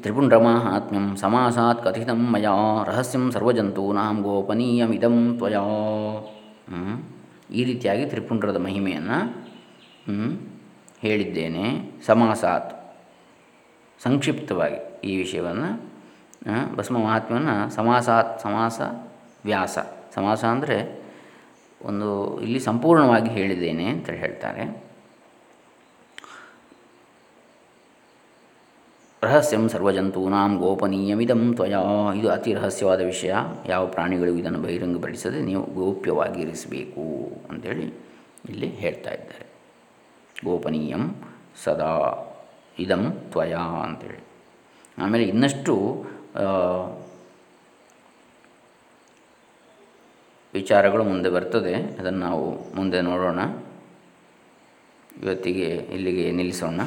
ತ್ರಿಪುಂಡ್ರಮಾಹಾತ್ಮ್ಯಂ ಸಮಾಸಾತ್ ಕಥಿತಂ ಮಯಾ, ರಹಸ್ಯಂ ಸರ್ವಜಂತೂನಾಂ ಗೋಪನೀಯಮಿದಂ ತ್ವಯಾ. ಈ ರೀತಿಯಾಗಿ ತ್ರಿಪುಂಡ್ರದ ಮಹಿಮೆಯನ್ನು ಹೇಳಿದ್ದೇನೆ ಸಮಾಸಾತ್. ಸಂಕ್ಷಿಪ್ತವಾಗಿ ಈ ವಿಷಯವನ್ನು ಭಸ್ಮ ಮಹಾತ್ಮ್ಯವನ್ನು ಸಮಾಸಾತ್, ಸಮಾಸ, ವ್ಯಾಸ. ಸಮಾಸ ಅಂದರೆ ಒಂದು ಇಲ್ಲಿ ಸಂಪೂರ್ಣವಾಗಿ ಹೇಳಿದ್ದೇನೆ ಅಂತ ಹೇಳ್ತಾರೆ. ರಹಸ್ಯಂ ಸರ್ವಜಂತೂನಾಂ ಗೋಪನೀಯಮಿದಂ ತ್ವಯಾ. ಇದು ಅತಿ ರಹಸ್ಯವಾದ ವಿಷಯ. ಯಾವ ಪ್ರಾಣಿಗಳಿಗೂ ಇದನ್ನು ಬಹಿರಂಗಪಡಿಸದೆ ನೀವು ಗೋಪ್ಯವಾಗಿ ಇರಿಸಬೇಕು ಅಂಥೇಳಿ ಇಲ್ಲಿ ಹೇಳ್ತಾ ಇದ್ದಾರೆ. ಗೋಪನೀಯಂ ಸದಾ ಇದಂ ತ್ವಯಾ ಅಂತೇಳಿ. ಆಮೇಲೆ ಇನ್ನಷ್ಟು ವಿಚಾರಗಳು ಮುಂದೆ ಬರ್ತದೆ. ಅದನ್ನು ನಾವು ಮುಂದೆ ನೋಡೋಣ. ಇವತ್ತಿಗೆ ಇಲ್ಲಿಗೆ ನಿಲ್ಲಿಸೋಣ.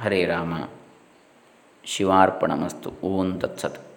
ಹರೇ ರಾಮ. ಶಿವಾರ್ಪಣಮಸ್ತು. ಓಂ ತತ್ಸತ್.